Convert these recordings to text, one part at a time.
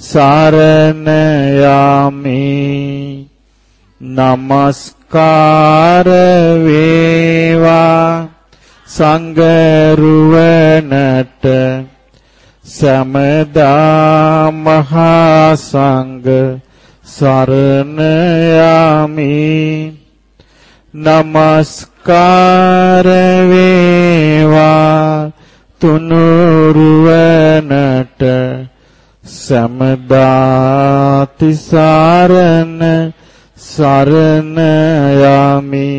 සරණ යමි නමස්කාර වේවා. සංගරුවනට සමදා මහා සංඝ සරණ යමි නමස්කාර වේවා. තුනුරුවනට සමදාති සරණ සරණ යමි.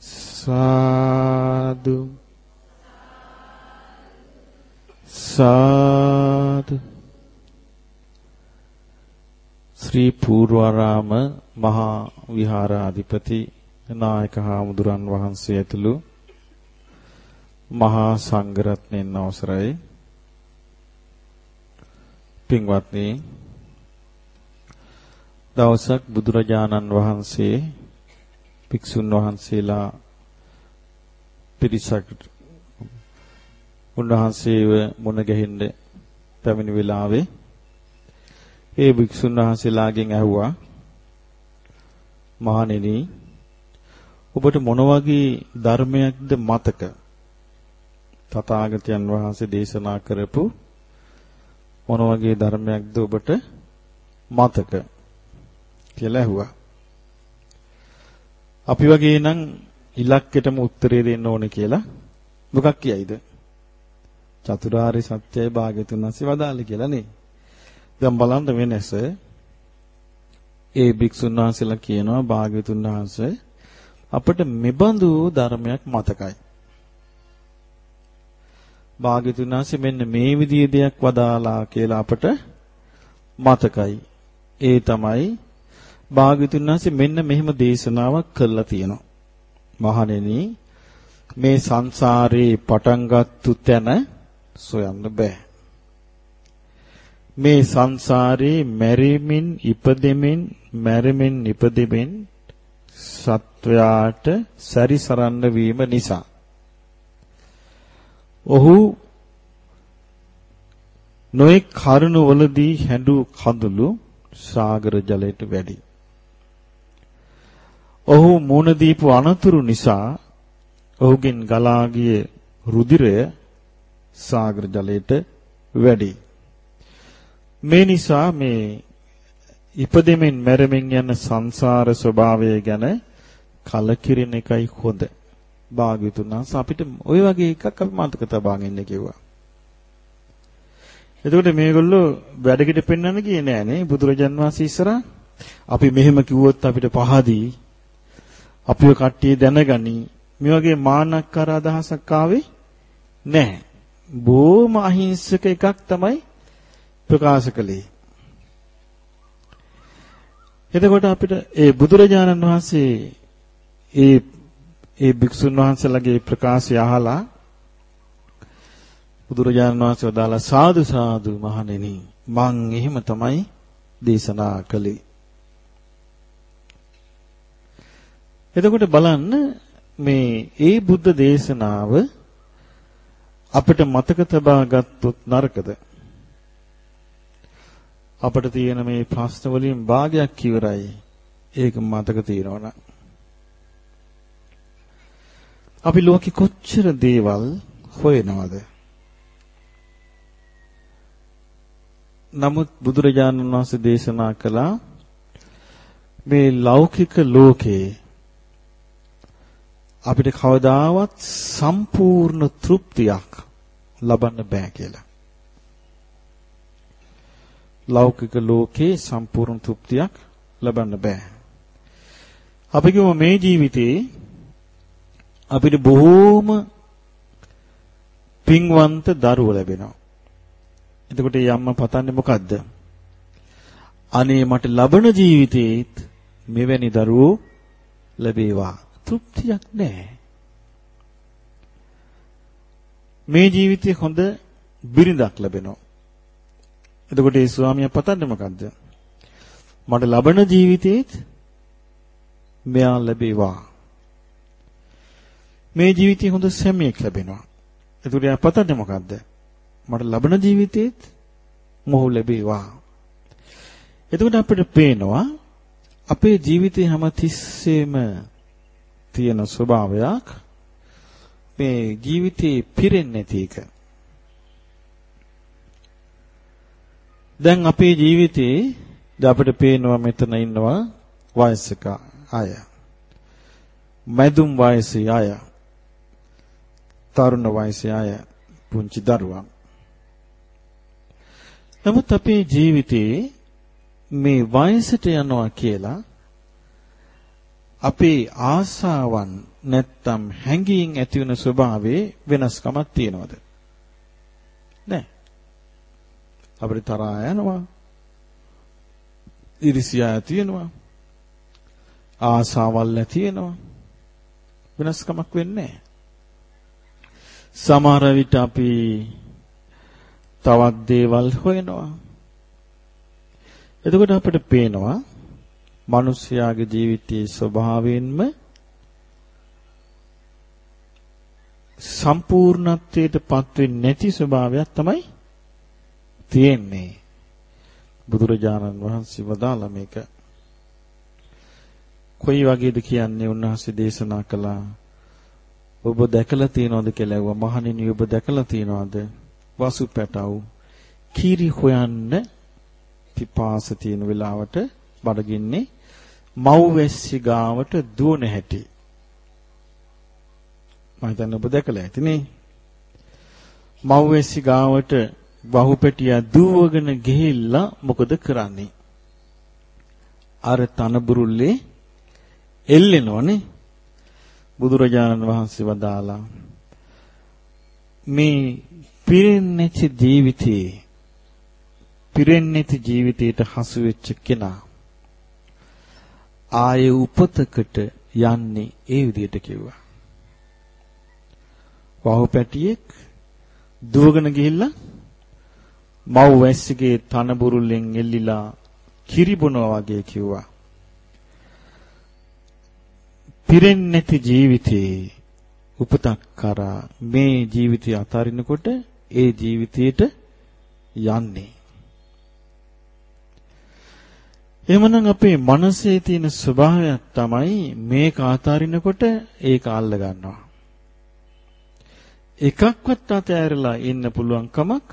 සාදු. සාදු. ශ්‍රී පූර්වාරාම මහා විහාරාධිපති නායක හාමුදුරන් වහන්සේ ඇතුළු මහා සංඝරත්නයන් අවසරයි. පින්වත්නි දවසක් බුදුරජාණන් වහන්සේ භික්ෂුන් වහන්සේලා පිරිසකට උන්වහන්සේව මුණ ගැහෙන්න පැමිණි වෙලාවේ ඒ භික්ෂුන් වහන්සේලාගෙන් ඇහුවා මහණෙනි ඔබට මොන වගේ ධර්මයක්ද මතක? තථාගතයන් වහන්සේ දේශනා කරපු මොන වගේ ධර්මයක්ද ඔබට මතක කියලා ඇහුවා. අපි වගේ නම් ඉලක්කෙටම උත්තරේ දෙන්න ඕනේ කියලා මොකක් කියයිද? චතුරාර්ය සත්‍යයි භාග්‍යතුන් වහන්සේ වදාළේ කියලා නේ. දැන් බලන්න වෙනස ඒ භික්ෂුන් වහන්සේලා කියනවා භාග්‍යතුන් වහන්සේ අපිට මෙබඳු ධර්මයක් මතකයි. භාග්‍යතුන් වහන්සේ මෙන්න මේ විදිහේ දෙයක් වදාලා කියලා අපට මතකයි. ඒ තමයි භාග්‍යතුන් වහන්සේ මෙන්න මෙහෙම දේශනාවක් කළා තියෙනවා. මහණෙනි මේ සංසාරේ පටන් ගත්තු තැන සොයන්න බෑ. මේ සංසාරේ මැරෙමින් ඉපදෙමින් මැරෙමින් ඉපදෙමින් සත්වයාට සැරිසරන්න වීම නිසා ඔහු නොඑක් කරුණවලදී හැඬු කඳුළු සාගර ජලයට වැඩි. ඔහු මුණ දීපු අනතුරු නිසා ඔහුගෙන් ගලා ගිය රුධිරය සාගර ජලයට වැඩි. මේ නිසා මේ ඉපදෙමින් මැරෙමින් යන සංසාර ස්වභාවය ගැන කලකිරෙන එකයි හොඳ. භාග්‍යතුන් වහන්සේ අපිට ওই වගේ එකක් අපි මතක තබාගෙන ඉන්න කිව්වා. එතකොට මේගොල්ලෝ වැඩකට පෙන්වන්න ගියේ නෑනේ බුදුරජාන් වහන්සේ ඉස්සරහා. අපි මෙහෙම කිව්වොත් අපිට පහදී අපිව කට්ටිය දැනගනි. මේ වගේ මානක්කාර අදහසක් ආවේ නැහැ. බොහොම අහිංසක එකක් තමයි ප්‍රකාශ කළේ. එතකොට අපිට ඒ බුදුරජාණන් වහන්සේ ඒ ඒ භික්ෂුන් වහන්සේලාගේ ප්‍රකාශය අහලා බුදුරජාණන් වහන්සේ වදාලා සාදු සාදු මහණෙනි මං එහෙම තමයි දේශනා කළේ. එතකොට බලන්න මේ ඒ බුද්ධ දේශනාව අපිට මතක තබා ගත්තොත් නරකද? අපිට තියෙන මේ ප්‍රශ්න වලින් භාගයක් ඉවරයි. ඒක මතක තියනවනම්. අපි ලෝකෙ කොච්චර දේවල් හොයනවද? නමුත් බුදුරජාණන් වහන්සේ දේශනා කළා මේ ලෞකික ලෝකේ අපිට කවදාවත් සම්පූර්ණ තෘප්තියක් ලබන්න බෑ කියලා. ලෞකික ලෝකේ සම්පූර්ණ තෘප්තියක් ලබන්න බෑ. අපි මේ ජීවිතේ අපිට බොහෝම පින්වන්ත දරුවෝ ලැබෙනවා. එතකොට මේ අම්මා පතන්නේ මොකද්ද? අනේ මට ලබන ජීවිතේත් මෙවැනි දරුවෝ ලැබේවා. තෘප්තියක් නැහැ. මේ ජීවිතේ හොඳ බිරිඳක් ලැබෙනවා. එතකොට ඒ ස්වාමියා පතන්නේ මොකද්ද? මට ලබන ජීවිතේත් මෙයා ලැබේවා. මේ ජීවිතේ හොඳ සැමියෙක් ලැබෙනවා. එතකොට එයා පතන්නේ මොකද්ද? මට ලබන ජීවිතේත් මොහු ලැබේවා. එතකොට අපිට පේනවා අපේ ජීවිතේ හැම තිස්සෙම තියෙන ස්වභාවයක් මේ ජීවිතේ පිරෙන්නේ නැති එක. දැන් අපේ ජීවිතේ අපිට පේනවා මෙතන ඉන්නවා වයසක අය. මැදුම් වයසේ අය. තරුණ වයසේ අය. පුංචි දරුවන්. නමුත් අපේ ජීවිතේ මේ වයසට යනවා කියලා අපේ ආසාවන් නැත්තම් හැඟීම් ඇති වෙන ස්වභාවයේ වෙනස්කමක් තියෙනවද? නැහැ. අපිට තරහා යනවා. ඉරිසියා තියෙනවා. ආසාවල් නැති වෙනවා. වෙනස්කමක් වෙන්නේ නැහැ. සමහර විට අපි තවත් දේවල් හොයනවා. එතකොට අපිට පේනවා මිනිස්යාගේ ජීවිතයේ ස්වභාවයෙන්ම සම්පූර්ණත්වයට පත්වෙන්නේ නැති ස්වභාවයක් තමයි තියෙන්නේ. බුදුරජාණන් වහන්සේ වදාලා මේක කොයි වගේද කියන්නේ උන්වහන්සේ දේශනා කළා ඔබ දැකලා තියනවද කියලා ඇහුවා. මහණෙනි ඔබ දැකලා තියනවද? වසු පැටව්. කීරි හොයන්න පිපාස තියෙන වෙලාවට බඩගින්නේ මව් වැස්සි ගාවට දුවන හැටි. මම හිතන්නේ ඔබ දැකලා ඇතිනේ මව් වැස්සි ගාවට බහුපැටියා දුවගෙන ගිහිල්ලා මොකද කරන්නේ? අර තනබුරුල්ලේ එල්ලෙනවනේ. බුදුරජාණන් වහන්සේ වදාලා මේ පිරෙන්නේ ජීවිතේ පිරෙන්නේ ජීවිතයට හසු වෙච්ච කෙනා ආයේ උපතකට යන්නේ ඒ විදිහට කිව්වා. වහුපැටියෙක් දුවගෙන ගිහිල්ලා මව් වැස්සිගේ තන බුරුල්ලෙන් එල්ලිලා කිරි බොනවා වගේ කිව්වා. පිරෙන්නේ නැති ජීවිතේ උපතක් කරා මේ ජීවිතය අතාරිනකොට ඒ ජීවිතයට යන්නේ. එහෙමනම් අපේ මනසේ තියෙන ස්වභාවයක් තමයි මේක අතාරිනකොට ඒක අල්ල ගන්නවා. එකක්වත් අතෑරලා ඉන්න පුළුවන් කමක්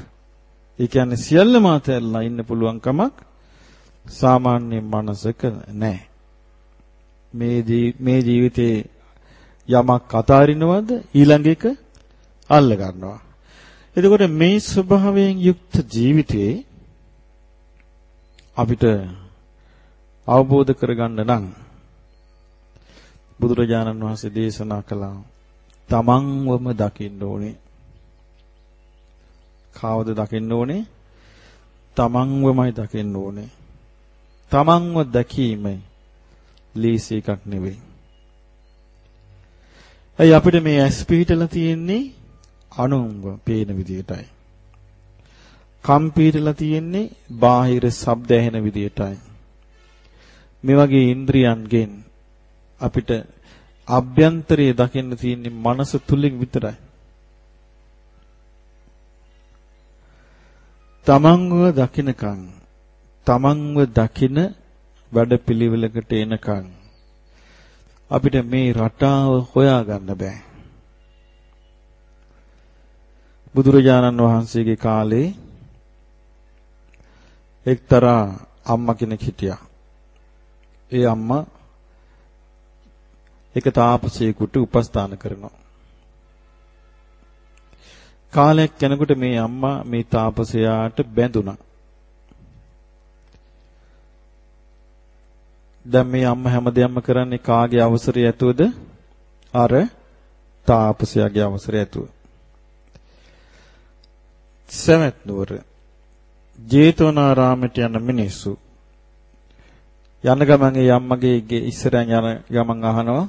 ඒ කියන්නේ සියල්ලම අතහැරලා ඉන්න පුළුවන් කමක් සාමාන්‍ය මනසක නැහැ. මේ මේ ජීවිතේ යමක් අතාරිනවද ඊළඟ එක අල්ල ගන්නවා. එතකොට මේ ස්වභාවයෙන් යුක්ත ජීවිතේ අපිට අවබෝධ කරගන්න නම් බුදුරජාණන් වහන්සේ දේශනා කළා තමන්වම දකින්න ඕනේ. කාවද දකින්න ඕනේ? තමන්වමයි දකින්න ඕනේ. තමන්ව දැකීම ලීසි එකක් නෙවෙයි. ඇයි අපිට මේ ඇස් පිහිටලා තියෙන්නේ අනුන්ව පේන විදියටයි. කම් පිහිටලා තියෙන්නේ බාහිර ශබ්ද ඇහෙන විදියටයි. මේ වගේ ඉන්ද්‍රියන්ගෙන් අපිට අභ්‍යන්තරයේ දකින්න තියෙන්නේ මනස තුලින් විතරයි. තමන්ව දකිනකන් තමන්ව දකින වැඩපිළිවෙලකට එනකන් අපිට මේ රටාව හොයාගන්න බෑ. බුදුරජාණන් වහන්සේගේ කාලේ එක්තරා අම්මා කෙනෙක් හිටියා. ඒ අම්මා එක තාපසයෙකුට උපස්ථාන කරනවා. කාලයක් යනකොට මේ අම්මා මේ තාපසයාට බැඳුණා. දැන් මේ අම්මා හැමදේම කරන්නේ කාගේ අවසරය ඇතුවද? අර තාපසයාගේ අවසරය ඇතුව. සමෙත් නුවර ජේතවනාරාමයට යන මිනිස්සු යන ගමන් ඒ අම්මගේ ඉස්සරහන් යන ගමන් අහනවා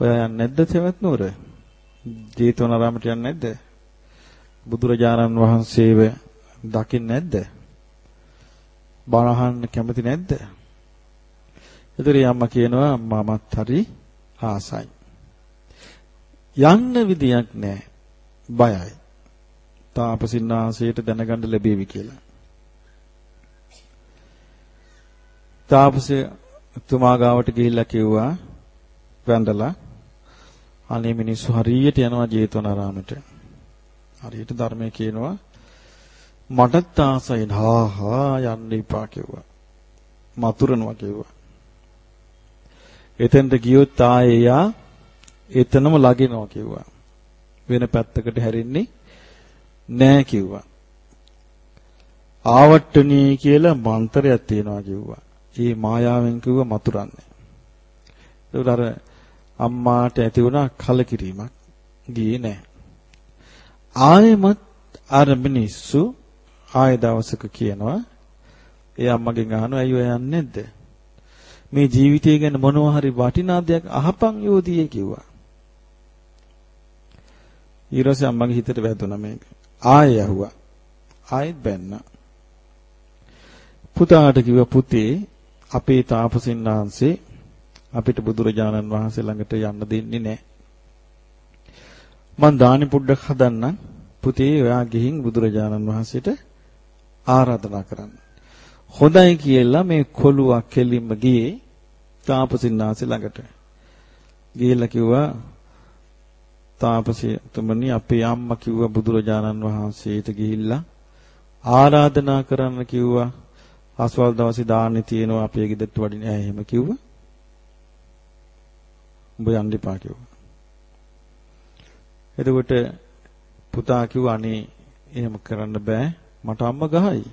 ඔයා යන්නේ නැද්ද සෙවත් නුවර? ජේතවනාරාමයට යන්නේ නැද්ද? බුදුරජාණන් වහන්සේව දකින්නේ නැද්ද? බණ අහන්න කැමති නැද්ද? ඒතරේ අම්මා කියනවා මමත් හරි ආසයි. යන්න විදියක් නැහැ. බයයි. තාපසින්නාසයට දැනගන්න ලැබෙවි කියලා. තාපසය තුමා ගාවට ගිහිල්ලා කිව්වා වැඳලා අනේ මිනිස්සු හරියට යනවා ජේතවනාරාමයට. හරියට ධර්මයේ කියනවා මටත් ආසයි හා හා යන්න එපා කිව්වා. මතුරනවා කිව්වා. එතෙන්ට ගියොත් ආයේ යා එතනම ලගිනවා කිව්වා. වෙන පැත්තකට හැරෙන්නේ නෑ කිව්වා. ආවට්ටනී කියලා මන්ත්‍රයක් තියෙනවා කිව්වා. ඒ මායාවෙන් කිව්ව මතුරන්නේ. ඒකට අර අම්මාට ඇති වුණා කලකිරීමක් ගියේ නෑ. ආයෙමත් අර මිනිස්සු ආයෙ දවසක කියනවා ඒ අම්මගෙන් අහනවා ඇයි ඔය යන්නේ නැද්ද? මේ ජීවිතය ගැන මොනවා හරි වටිනා දෙයක් අහපන් යෝධියේ කිව්වා. ඊරසේ අම්මගේ හිතට වැදුනා මේක. ආයෙ ඇහුවා. ආයෙත් බැන්න. පුතාට කිව්වා පුතේ අපේ තාපසින්නාංශේ අපිට බුදුරජාණන් වහන්සේ ළඟට යන්න දෙන්නේ නැහැ. මං දානි පුඩක් හදන්නම් පුතේ ඔයා ගිහින් බුදුරජාණන් වහන්සේට ආරාධනා කරන්න. හොඳයි කියලා මේ කොළුවක් කෙලින්ම ගියේ තාපසින්නාසේ ළඟට. ගිහිල්ලා කිව්වා තාපසතුමනි අපේ අම්මා කිව්වා බුදුරජාණන් වහන්සේට ගිහිල්ලා ආරාධනා කරන්න කිව්වා. අස්වල් දවසේ දාන්නේ තියෙනවා අපේ ගෙදරට වඩින ඇයි එහෙම කිව්වා. උඹ යන්න එපා කිව්වා. එතකොට පුතා කිව්වා අනේ එහෙම කරන්න බෑ මට අම්මා ගහයි.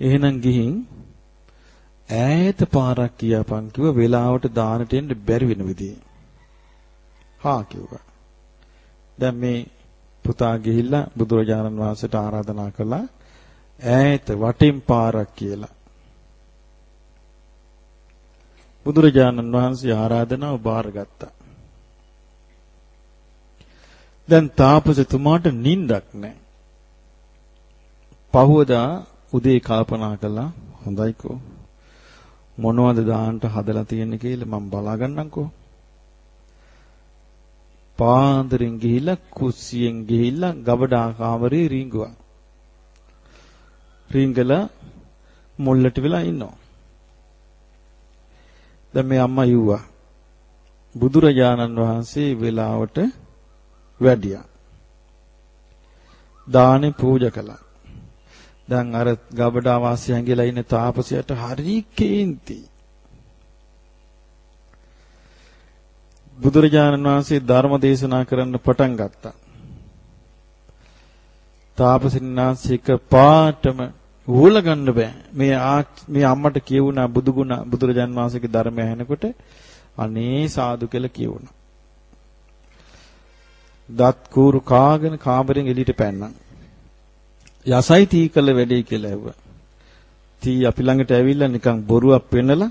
එහෙනම් ගිහින් ඈත පාරක් කියපන් කිව්ව වෙලාවට දානට එන්න බැරි වෙන විදිහ. හා කිව්වා. දැන් මේ පුතා ගිහිල්ලා බුදුරජාණන් වහන්සේට ආරාධනා කළා ඈත වටින් පාරක් කියලා. බුදුරජාණන් වහන්සේ ආරාධනාව බාරගත්තා. දැන් තාපසතුමාට නිින්දක් නැහැ. පහවදා උදේ කල්පනා කළා හොඳයිකෝ මොනවද දාන්න හදලා තියෙන්නේ කියලා මම බලා ගන්නම්කෝ. පාන්දරින් ගිහිල්ලා කුස්සියෙන් ගිහිල්ලා ගබඩා කාමරේ රිංගුවා. රිංගලා මුල්ලට වෙලා ඉන්නවා. දැන් මේ අම්මා යුවා. බුදුරජාණන් වහන්සේ වෙලාවට වැඩියා. දානේ පූජා කළා. දැන් අර ගබඩා වාසිය ඇඟිලා ඉන්න තාපසයට හරි කේන්ති. බුදුරජාණන් වහන්සේ ධර්ම දේශනා කරන්න පටන් ගත්තා. තාපසින්නාසික පාටම උහුල ගන්න බෑ. මේ මේ අම්මට කියවුණා බුදුගුණ බුදුරජාණන් වහන්සේගේ ධර්මය ඇහෙනකොට අනේ සාදු කියලා කියවුණා. දත් කූරු කාගෙන කාමරෙන් එළියට පැන්නා. යසයි තී කළ වැඩේ කියලා ඇහුවා. තී අපි ළඟට ඇවිල්ලා නිකන් බොරුවක් පෙන්නලා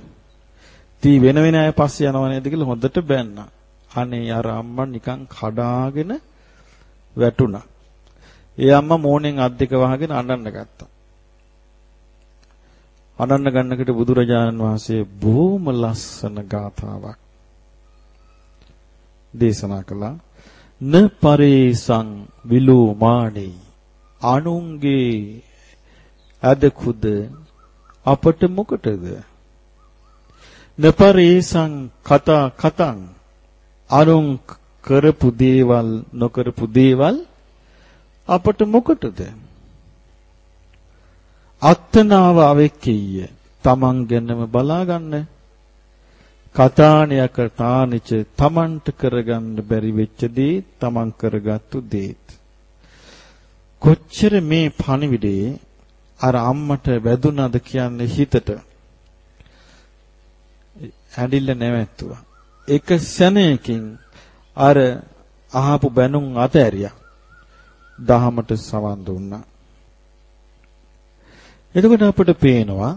තී වෙන වෙන අය පස්සේ යනව නේද කියලා හොඳට බැන්නා. අනේ අර අම්මා නිකන් කඩාගෙන වැටුණා. ඒ අම්මා මෝණෙන් අත් දෙක වහගෙන අඬන්න ගත්තා. අඬන්න ගන්නකොට බුදුරජාණන් වහන්සේ බොහොම ලස්සන ගාථාවක් දේශනා කළා. න පරේසං විලෝ මාණේ අනුන්ගේ අදකුද අපට මොකටද? නපරේසං කතා කතං. අනුන් කරපු දේවල් නොකරපු දේවල් අපට මොකටද? අත්තනාව අවෙක්කීය තමන් ගැනම බලා ගන්න කතාණයක තානිච තමන්ට කරගන්න බැරි වෙච්ච දේ තමන් කරගත්තු දේත් කොච්චර මේ පණිවිඩේ අර අම්මට වැදුනද කියන්නේ හිතට ඇඬිල්ල නැවැත්තුවා. එක සැනයකින් අර අහපු බැනුම් අතෑරියා. දහමට සවන් දුන්නා. එතකොට අපිට පේනවා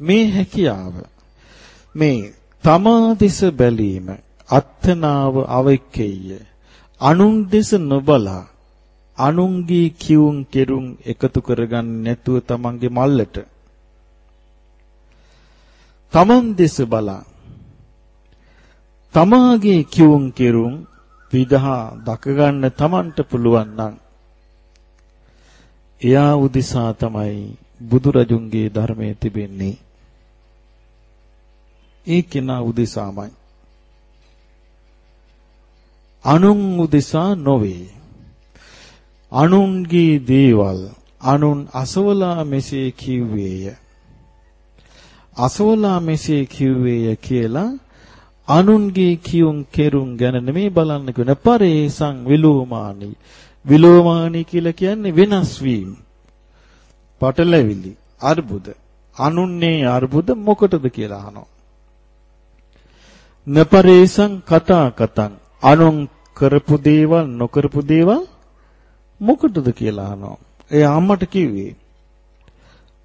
මේ හැකියාව මේ තමා දෙස බැලීම අත්තනාව අවික්කෙය අනුන් දෙස නොබලා අනුන්ගේ කියුම් කෙරුම් එකතු කරගන්න නැතුව තමන්ගේ මල්ලට තමන් දෙස බලා තමාගේ කියුම් කෙරුම් විදහා දක ගන්න තමන්ට පුළුවන් නම් එයා උදිසා තමයි බුදුරජුන්ගේ ධර්මයේ තිබෙන්නේ ඒ කෙනා උදෙසාමයි. අනුන් උදෙසා නොවේ. අනුන්ගේ දේවල් අනුන් අසවලා මෙසේ කිව්වේය. අසවලා මෙසේ කිව්වේය කියලා අනුන්ගේ කියුම් කෙරුම් ගැන නෙමෙයි බලන්න කියන පරේසං විලෝමානි. විලෝමානි කියලා කියන්නේ වෙනස් වීම. පටලැවිලි අර්බුද. අනුන්නේ අර්බුද මොකටද කියලා අහනවා. නපරේසං කතා කතං. අනුන් කරපු දේවල් නොකරපු දේවල් මොකටද කියලා අහනවා. ඒ අම්මට කිව්වේ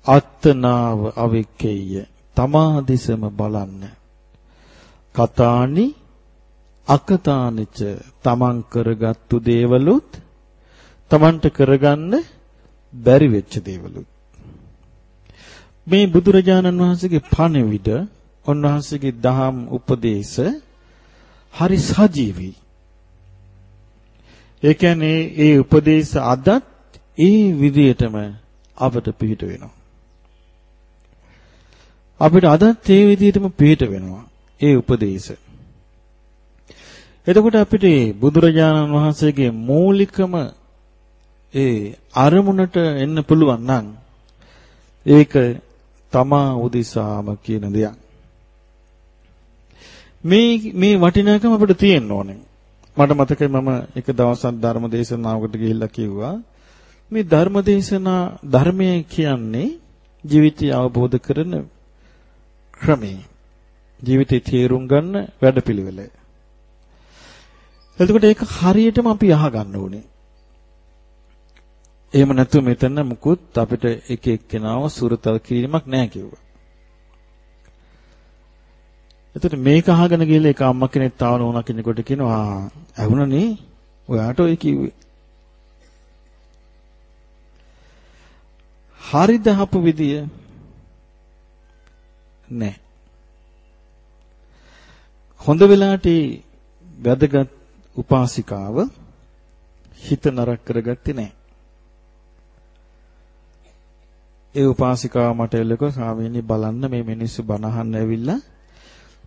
අත්තනාව අවික්කෙය තමා දිසම බලන්න. කතානි අකතානිච තමන් කරගත්තු දේවලුත් තමන්ට කරගන්න බැරි වෙච්ච දේවලුත් මේ බුදුරජාණන් වහන්සේගේ පණිවිඩ උන්වහන්සේගේ දහම් උපදේශ හරි සජීවී. ඒ කියන්නේ ඒ උපදේශ අදත් ඒ විදිහටම අපට පිළිට වෙනවා. අපිට අදත් ඒ විදිහටම පිළිට වෙනවා. ඒ උපදේශ. එතකොට අපිට බුදුරජාණන් වහන්සේගේ මූලිකම ඒ අරමුණට එන්න පුළුවන් නම් ඒක තමා උදිසාම කියන දෙයක්. මේ මේ වටිනාකම අපිට තියෙන්න ඕනේ. මට මතකයි මම එක දවසක් ධර්ම දේශනාවකට ගිහිල්ලා කිව්වා මේ ධර්ම දේශනා ධර්මය කියන්නේ ජීවිතය අවබෝධ කරන ක්‍රමය. ජීවිතේ තේරුම් ගන්න වැඩපිළිවෙල. එතකොට ඒක හරියටම අපි අහගන්න ඕනේ. එහෙම නැතුව මෙතන මුකුත් අපිට එක එක්කෙනාව සුරතල් කිරීමක් නැහැ කිව්වා. එතකොට මේක අහගෙන ගිහලා එක අම්මා කෙනෙක් තව නෝනා කෙනෙකුට කියනවා ඇහුණනේ ඔයාට ඔය කිව්වේ. හරිද හපු විදිය නෑ. හොඳ වෙලාවට වැදගත් උපාසිකාව හිත නරක කරගත්තේ නෑ. ඒ උපාසිකාව මට එල්ලකෝ ස්වාමීනි බලන්න මේ මිනිස්සු බණ අහන්න ඇවිල්ලා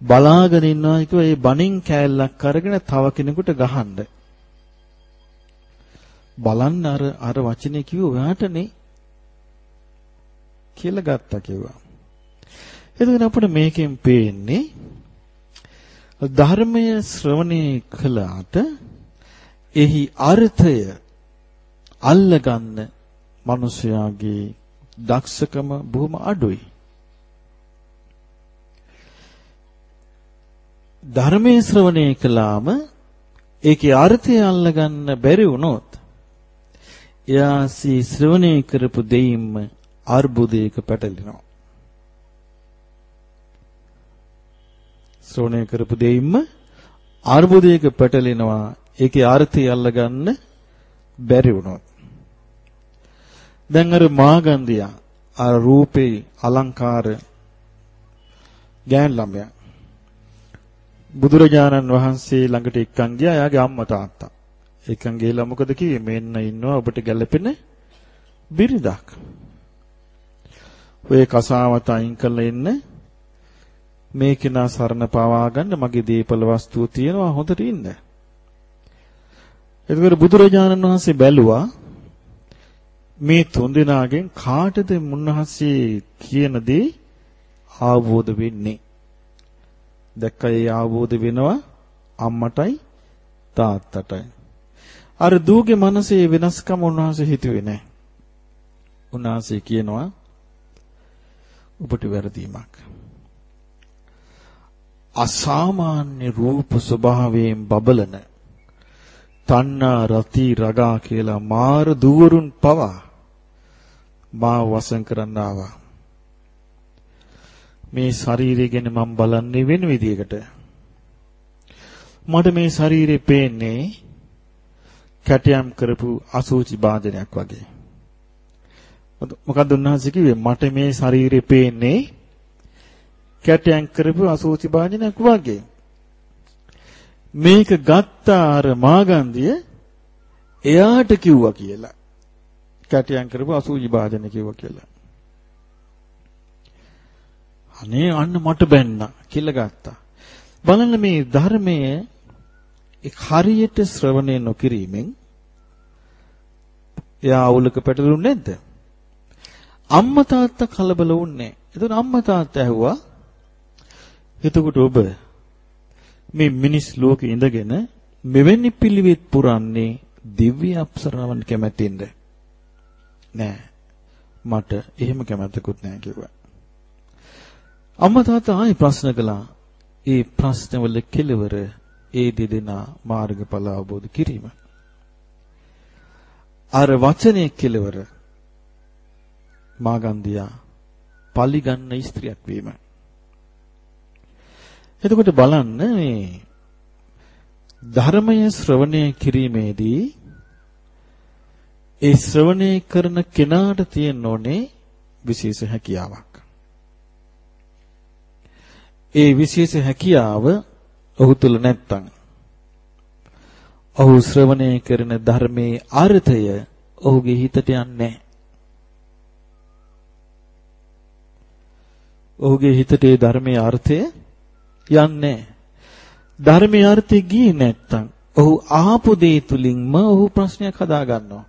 බලාගෙන ඉන්නවා කිව්වා ඒ බණින් කෑල්ලක් අරගෙන තව කෙනෙකුට ගහන්න. බලන්න අර අර වචනේ කිව්ව ඔයාටනේ කියලා ගත්තා කිව්වා. එතකොට අපිට මේකෙන් පේන්නේ ධර්මය ශ්‍රවණය කළාට එහි අර්ථය අල්ලගන්න මිනිසයාගේ දක්ෂකම බොහොම අඩුයි. ධර්මයේ ශ්‍රවණය කළාම ඒකේ අර්ථය අල්ලගන්න බැරි වුණොත් එයා සී ශ්‍රවණය කරපු දෙයින්ම අර්බුදයක පැටලෙනවා. ශ්‍රවණය කරපු දෙයින්ම අර්බුදයක පැටලෙනවා. ඒකේ අර්ථය අල්ලගන්න බැරි වුණොත්. දැන් අර මාගන්දියා අර රූපේ අලංකාර ගෑන් ළමයා බුදුරජාණන් වහන්සේ ළඟට එක්කන් ගියා එයාගේ අම්මා තාත්තා. එක්කන් ගිහලා මොකද කිව්වේ? මෙන්න ඉන්නවා ඔබට ගැළපෙන බිරිඳක්. ඔය කසාවත අයින් කරලා ඉන්න මේ කෙනා සරණ පාවා ගන්න මගේ දීපල වස්තුව තියෙනවා හොඳට ඉන්න. එතකොට බුදුරජාණන් වහන්සේ බැලුවා මේ තුන්දෙනාගෙන් කාටද මුන්නහසේ කියන දේ ආවෝද වෙන්නේ දැක්ක ඒ අවබෝධ වෙනවා අම්මටයි තාත්තටයි. අර දූගේ මනසේ වෙනස්කම උන්වහන්සේ හිතුවේ නැහැ. උන්වහන්සේ කියනවා ඔබට වැරදීමක්. අසාමාන්‍ය රූප ස්වභාවයෙන් බබලන තණ්හා රති රගා කියලා මාර දුවරුන් පවා මා වසන් කරන්න ආවා. මේ ශරීරය ගැන මම බලන්නේ වෙන විදියකට. මට මේ ශරීරේ පේන්නේ කැටයම් කරපු අසුචි භාජනයක් වගේ. මොකක්ද උන්වහන්සේ කිව්වේ මට මේ ශරීරේ පේන්නේ කැටයම් කරපු අසුචි භාජනයක් වගේ. මේක ගත්ත අර මාගන්දිය එයාට කිව්වා කියලා. කැටයම් කරපු අසුචි භාජන කිව්වා කියලා. අනේ අන්න මට බැන්න කියලා ගත්තා. බලන්න මේ ධර්මයේ හරියට ශ්‍රවණය නොකිරීමෙන් එයා අවුලක පැටලුන්නේ නැද්ද? අම්මා තාත්තා කලබල වුණේ. එතකොට අම්මා තාත්තා ඇහුවා එතකොට ඔබ මේ මිනිස් ලෝකේ ඉඳගෙන මෙවැනි පිළිවෙත් පුරන්නේ දිව්‍ය අප්සරාවන් කැමැතින්ද? නෑ. මට එහෙම කැමැත්තකුත් නෑ කිව්වා. අම්මා තාත්තා ආයි ප්‍රශ්න කළා. ඒ ප්‍රශ්නවල කෙලවර ඒ දෙදෙනා මාර්ගඵල අවබෝධ කිරීම. අර වචනේ කෙලවර මාගන්දියා පලිගන්න ස්ත්‍රියක් වීම. එතකොට බලන්න මේ ධර්මය ශ්‍රවණය කිරීමේදී ඒ ශ්‍රවණය කරන කෙනාට තියෙන්න ඕනේ විශේෂ හැකියාවක්. ඒ විශේෂ හැකියාව ඔහු තුල නැත්තම් ඔහු ශ්‍රවණය කරන ධර්මයේ අර්ථය ඔහුගේ හිතට යන්නේ ඔහුගේ හිතට ඒ ධර්මයේ අර්ථය යන්නේ ධර්මයේ අර්ථය ගියේ නැත්තම් ඔහු ආපු දේ තුලින්ම ඔහු ප්‍රශ්නයක් හදා ගන්නවා.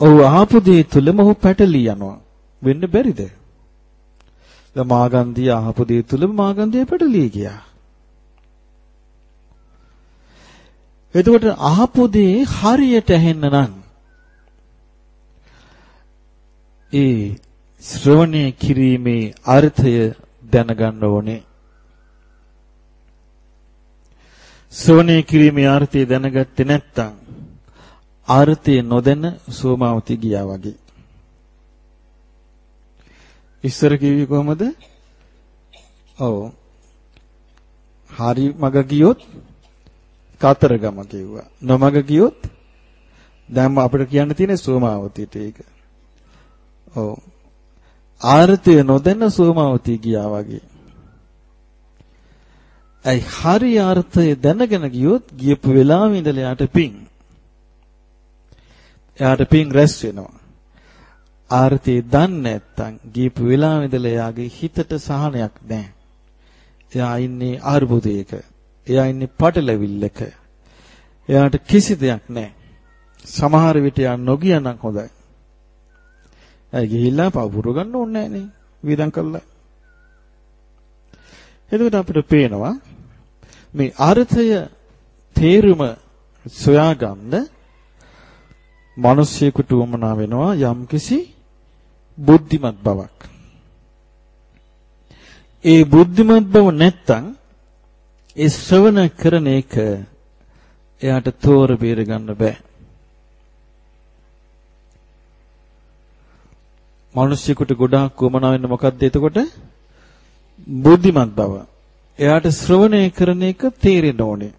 ඔහු ආපු දේ තුලම ඔහු පැටලී යනවා. වෙන්න බැරිද? දැන් මාගන්ධිය අහපු දේ තුලම මාගන්ධිය පැටලී ගියා. එතකොට අහපු දේ හරියට ඇහෙන්න නම් ඒ ශ්‍රවණය කිරීමේ අර්ථය දැනගන්න ඕනේ. ශ්‍රවණය කිරීමේ අර්ථය දැනගත්තේ නැත්නම් අර්ථය නොදැන සෝමාවති ගියා වගේ. ඉස්සර කිව්වේ කොහමද? ඔව්. හරි මග ගියොත් කතරගම කිව්වා. නොමග ගියොත් දැන් අපිට කියන්න තියෙන්නේ සෝමාවතියට ඒක. ඔව්. ආර්ථය නොදැන සෝමාවතිය ගියා වගේ. ඇයි හරි අර්ථය දැනගෙන ගියොත් ගියපු වෙලාවෙ ඉඳලා යාට පිං. එයාට පිං රැස් වෙනවා. ආර්ථය දන්නේ නැත්තම් ගියපු වෙලාවෙ ඉඳලා එයාගේ හිතට සහනයක් නැහැ. එයා ඉන්නේ අර්බුදයක. එයා ඉන්නේ පටලැවිල්ලක. එයාට කිසි දෙයක් නැහැ. සමහර විට යා නොගිය නම් හොඳයි. ඇයි ගිහිල්ලා පවුරු ගන්න ඕනේ නැහැ නේ. වීදම් කළා. එතකොට අපිට පේනවා මේ අර්ථය තේරුම සොයාගන්න මිනිස්සෙකුට උවමනා වෙනවා යම්කිසි බුද්ධිමත් බවක්. ඒ බුද්ධිමත් බව නැත්තම් ඒ ශ්‍රවණ කරන එක එයාට තෝර බේර ගන්න බෑ. මිනිස්සුෙකුට ගොඩාක් වමනා වෙන්න මොකද්ද එතකොට? බුද්ධිමත් බව. එයාට ශ්‍රවණය කරන එක තේරෙන්න ඕනේ.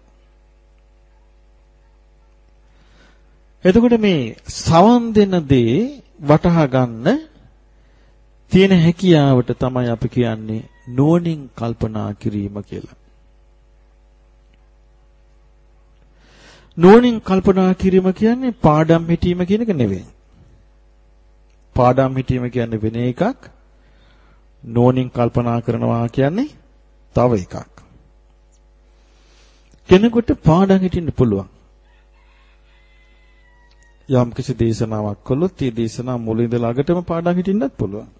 එතකොට මේ සවන් දෙන දේ වටහා ගන්න තියෙන හැකියාවට තමයි අපි කියන්නේ නුවණින් කල්පනා කිරීම කියලා. නුවණින් කල්පනා කිරීම කියන්නේ පාඩම් හිටීම කියන එක නෙවෙයි. පාඩම් හිටීම කියන්නේ වෙන එකක්. නුවණින් කල්පනා කරනවා කියන්නේ තව එකක්. කෙනෙකුට පාඩම් හිටින්න පුළුවන්. යම් කිසි දේශනාවක් කළොත් ඒ දේශනාව මුලින් ඉඳලා අගටම පාඩම් හිටින්නත් පුළුවන්.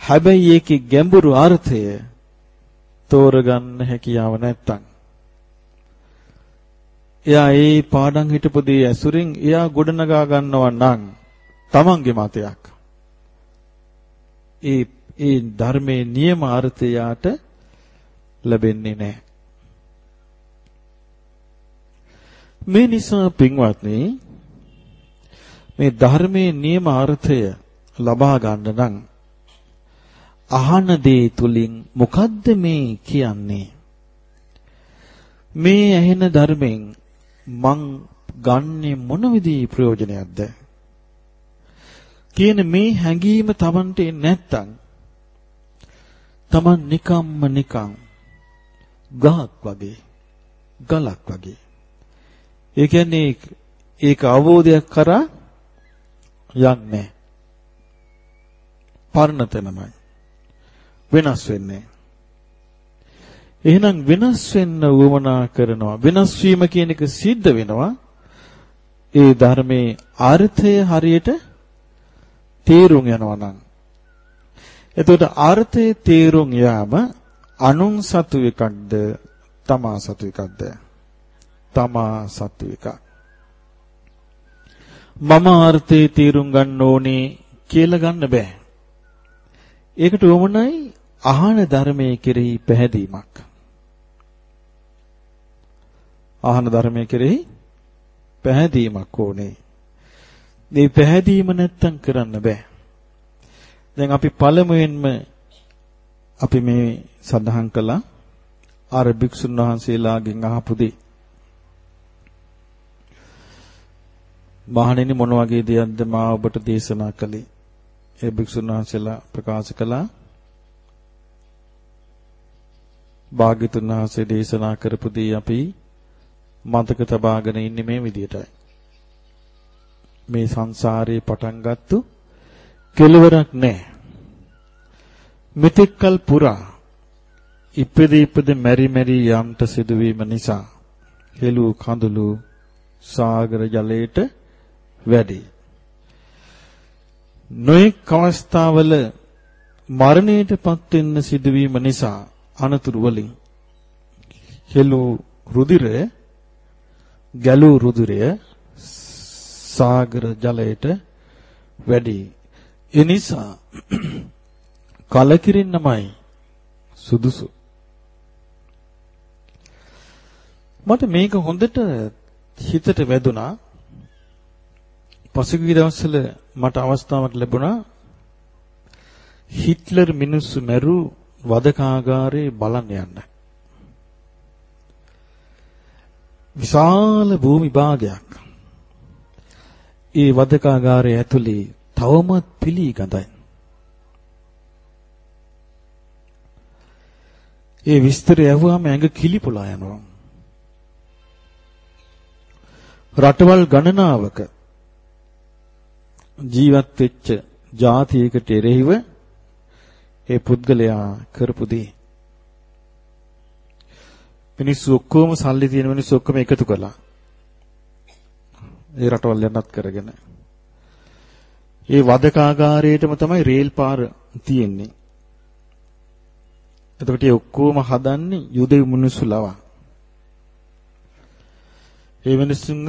හැබැයි ඒකේ ගැඹුරු අර්ථය තෝරගන්න හැකියාව නැත්තම් එයා ඒ පාඩම් හිටපු දේ ඇසුරින් එයා ගොඩනගා ගන්නවා නම් තමන්ගේ මතයක්. ඒ ඒ ධර්මයේ නියම අර්ථය යාට ලැබෙන්නේ නැහැ. මේ නිසා පින්වත්නි මේ ධර්මයේ නියම අර්ථය ලබා ගන්න නම් අහන දේ තුලින් මොකද්ද මේ කියන්නේ? මේ ඇහෙන ධර්මයෙන් මං ගන්නේ මොන විදිහේ ප්‍රයෝජනයක්ද? කියන මේ හැඟීම Tamante නැත්තම් Taman නිකම්ම නිකම් ගහක් වගේ ගලක් වගේ. ඒ කියන්නේ ඒක අවබෝධයක් කරා යන්නේ. පරණතනමයි. වෙනස් වෙන්නේ. එහෙනම් වෙනස් වෙන්න උවමනා කරනවා. වෙනස් වීම කියන එක සිද්ධ වෙනවා. ඒ ධර්මයේ අර්ථය හරියට තේරුම් යනවා නම්. එතකොට අර්ථයේ තේරුම් යාම අනුන් සතු එකක්ද තමා සතු එකක්ද? තමා සතු එකක්. මම අර්ථයේ තේරුම් ගන්න ඕනේ කියලා ගන්න බෑ. ඒකට උවමනයි අහන ධර්මයේ කෙරෙහි පැහැදීමක් අහන ධර්මයේ කෙරෙහි පැහැදීමක් ඕනේ මේ පැහැදීම නැත්තම් කරන්න බෑ. දැන් අපි පළමුවෙන්ම අපි මේ සඳහන් කළා අර භික්ෂුන් වහන්සේලාගෙන් අහපු දේ. මහණෙනි මොන වගේ දෙයක්ද මා ඔබට දේශනා කළේ? ඒ භික්ෂුන් වහන්සේලා ප්‍රකාශ කළා භාග්‍යතුන් වහන්සේ දේශනා කරපු දේ අපි මතක තබාගෙන ඉන්නේ මේ විදිහටයි. මේ සංසාරේ පටන් ගත්තු කෙලවරක් නැහැ. මෙතෙක්කල් පුරා ඉපදි ඉපදි මෙරි මෙරි යන්ට සිදුවීම නිසා හෙළු කඳුළු සාගර ජලයට වැඩි. නොඑක් අවස්ථාවල මරණයටපත් වෙන්න සිදුවීම නිසා අනතුරු වලින් හෙළු රුධිරය ගැලූ රුධිරය සාගර ජලයට වැඩි. ඒ නිසා කලකිරින්නමයි සුදුසු. මට මේක හොඳට හිතට වැදුනා. පසුගිය දවස්වල මට අවස්ථාවක් ලැබුණා හිට්ලර් මිනිස්සු මැරු වදකාගාරේ බලන්න යන්න. විශාල භූමි භාගයක් ඒ වදකාගාරය ඇතුලේ තවමත් පිළි ගඳයි. ඒ විස්තරය ඇහුවාම ඇඟ කිලිපොලා යනවා. රටවල් ගණනාවක ජීවත් වෙච්ච જાතියකට එරෙහිව ඒ පුද්ගලයා කරපු දේ මිනිස්සු ඔක්කොම සල්ලි තියෙන මිනිස්සු ඔක්කොම එකතු කළා. ඒ රටවල් යනත් කරගෙන. ඒ වදකාගාරයේටම තමයි රේල් පාර තියෙන්නේ. එතකොට ඒ ඔක්කොම හදන්නේ යුදෙව් මිනිස්සු ලවා. ඒ මිනිස්සුන්ග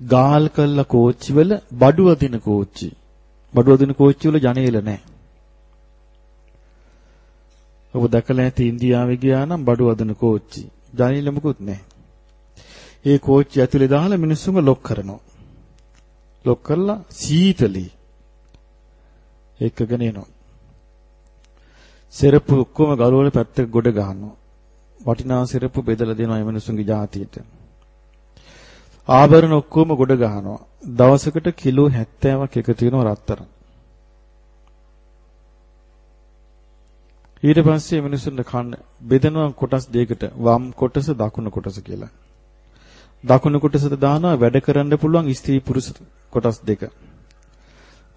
ගාල් කළ කෝච්චි වල බඩු අදින කෝච්චි. බඩු අදින කෝච්චි වල ජනේල නැහැ. ඔබ දැකලා ඇති ඉන්දියාවේ ගියා නම් බඩු අදින කෝච්චි. ජනේල මොකුත් නැහැ. ඒ කෝච්චිය ඇතුලේ දාලා මිනිස්සුන්ව ලොක් කරනවා. ලොක් කරලා සීතලී එක්කගෙන එනවා. සෙරප්පු ඔක්කොම ගලවල පැත්තක ගොඩ ගහනවා. වටිනා සෙරප්පු බෙදලා දෙනවා මේ මිනිස්සුන්ගේ ජාතියට. ආභරණ ඔක්කොම ගොඩ ගහනවා. දවසකට කිලෝ 70ක් එකතු වෙනවා රත්තරන්. ඊට පස්සේ මිනිස්සුන්ට කන්න බෙදනවා කොටස් දෙකකට වම් කොටස දකුණු කොටස කියලා. දකුණු කොටසට දානවා වැඩ කරන්න පුළුවන් ස්ත්‍රී පුරුෂ කොටස් දෙක.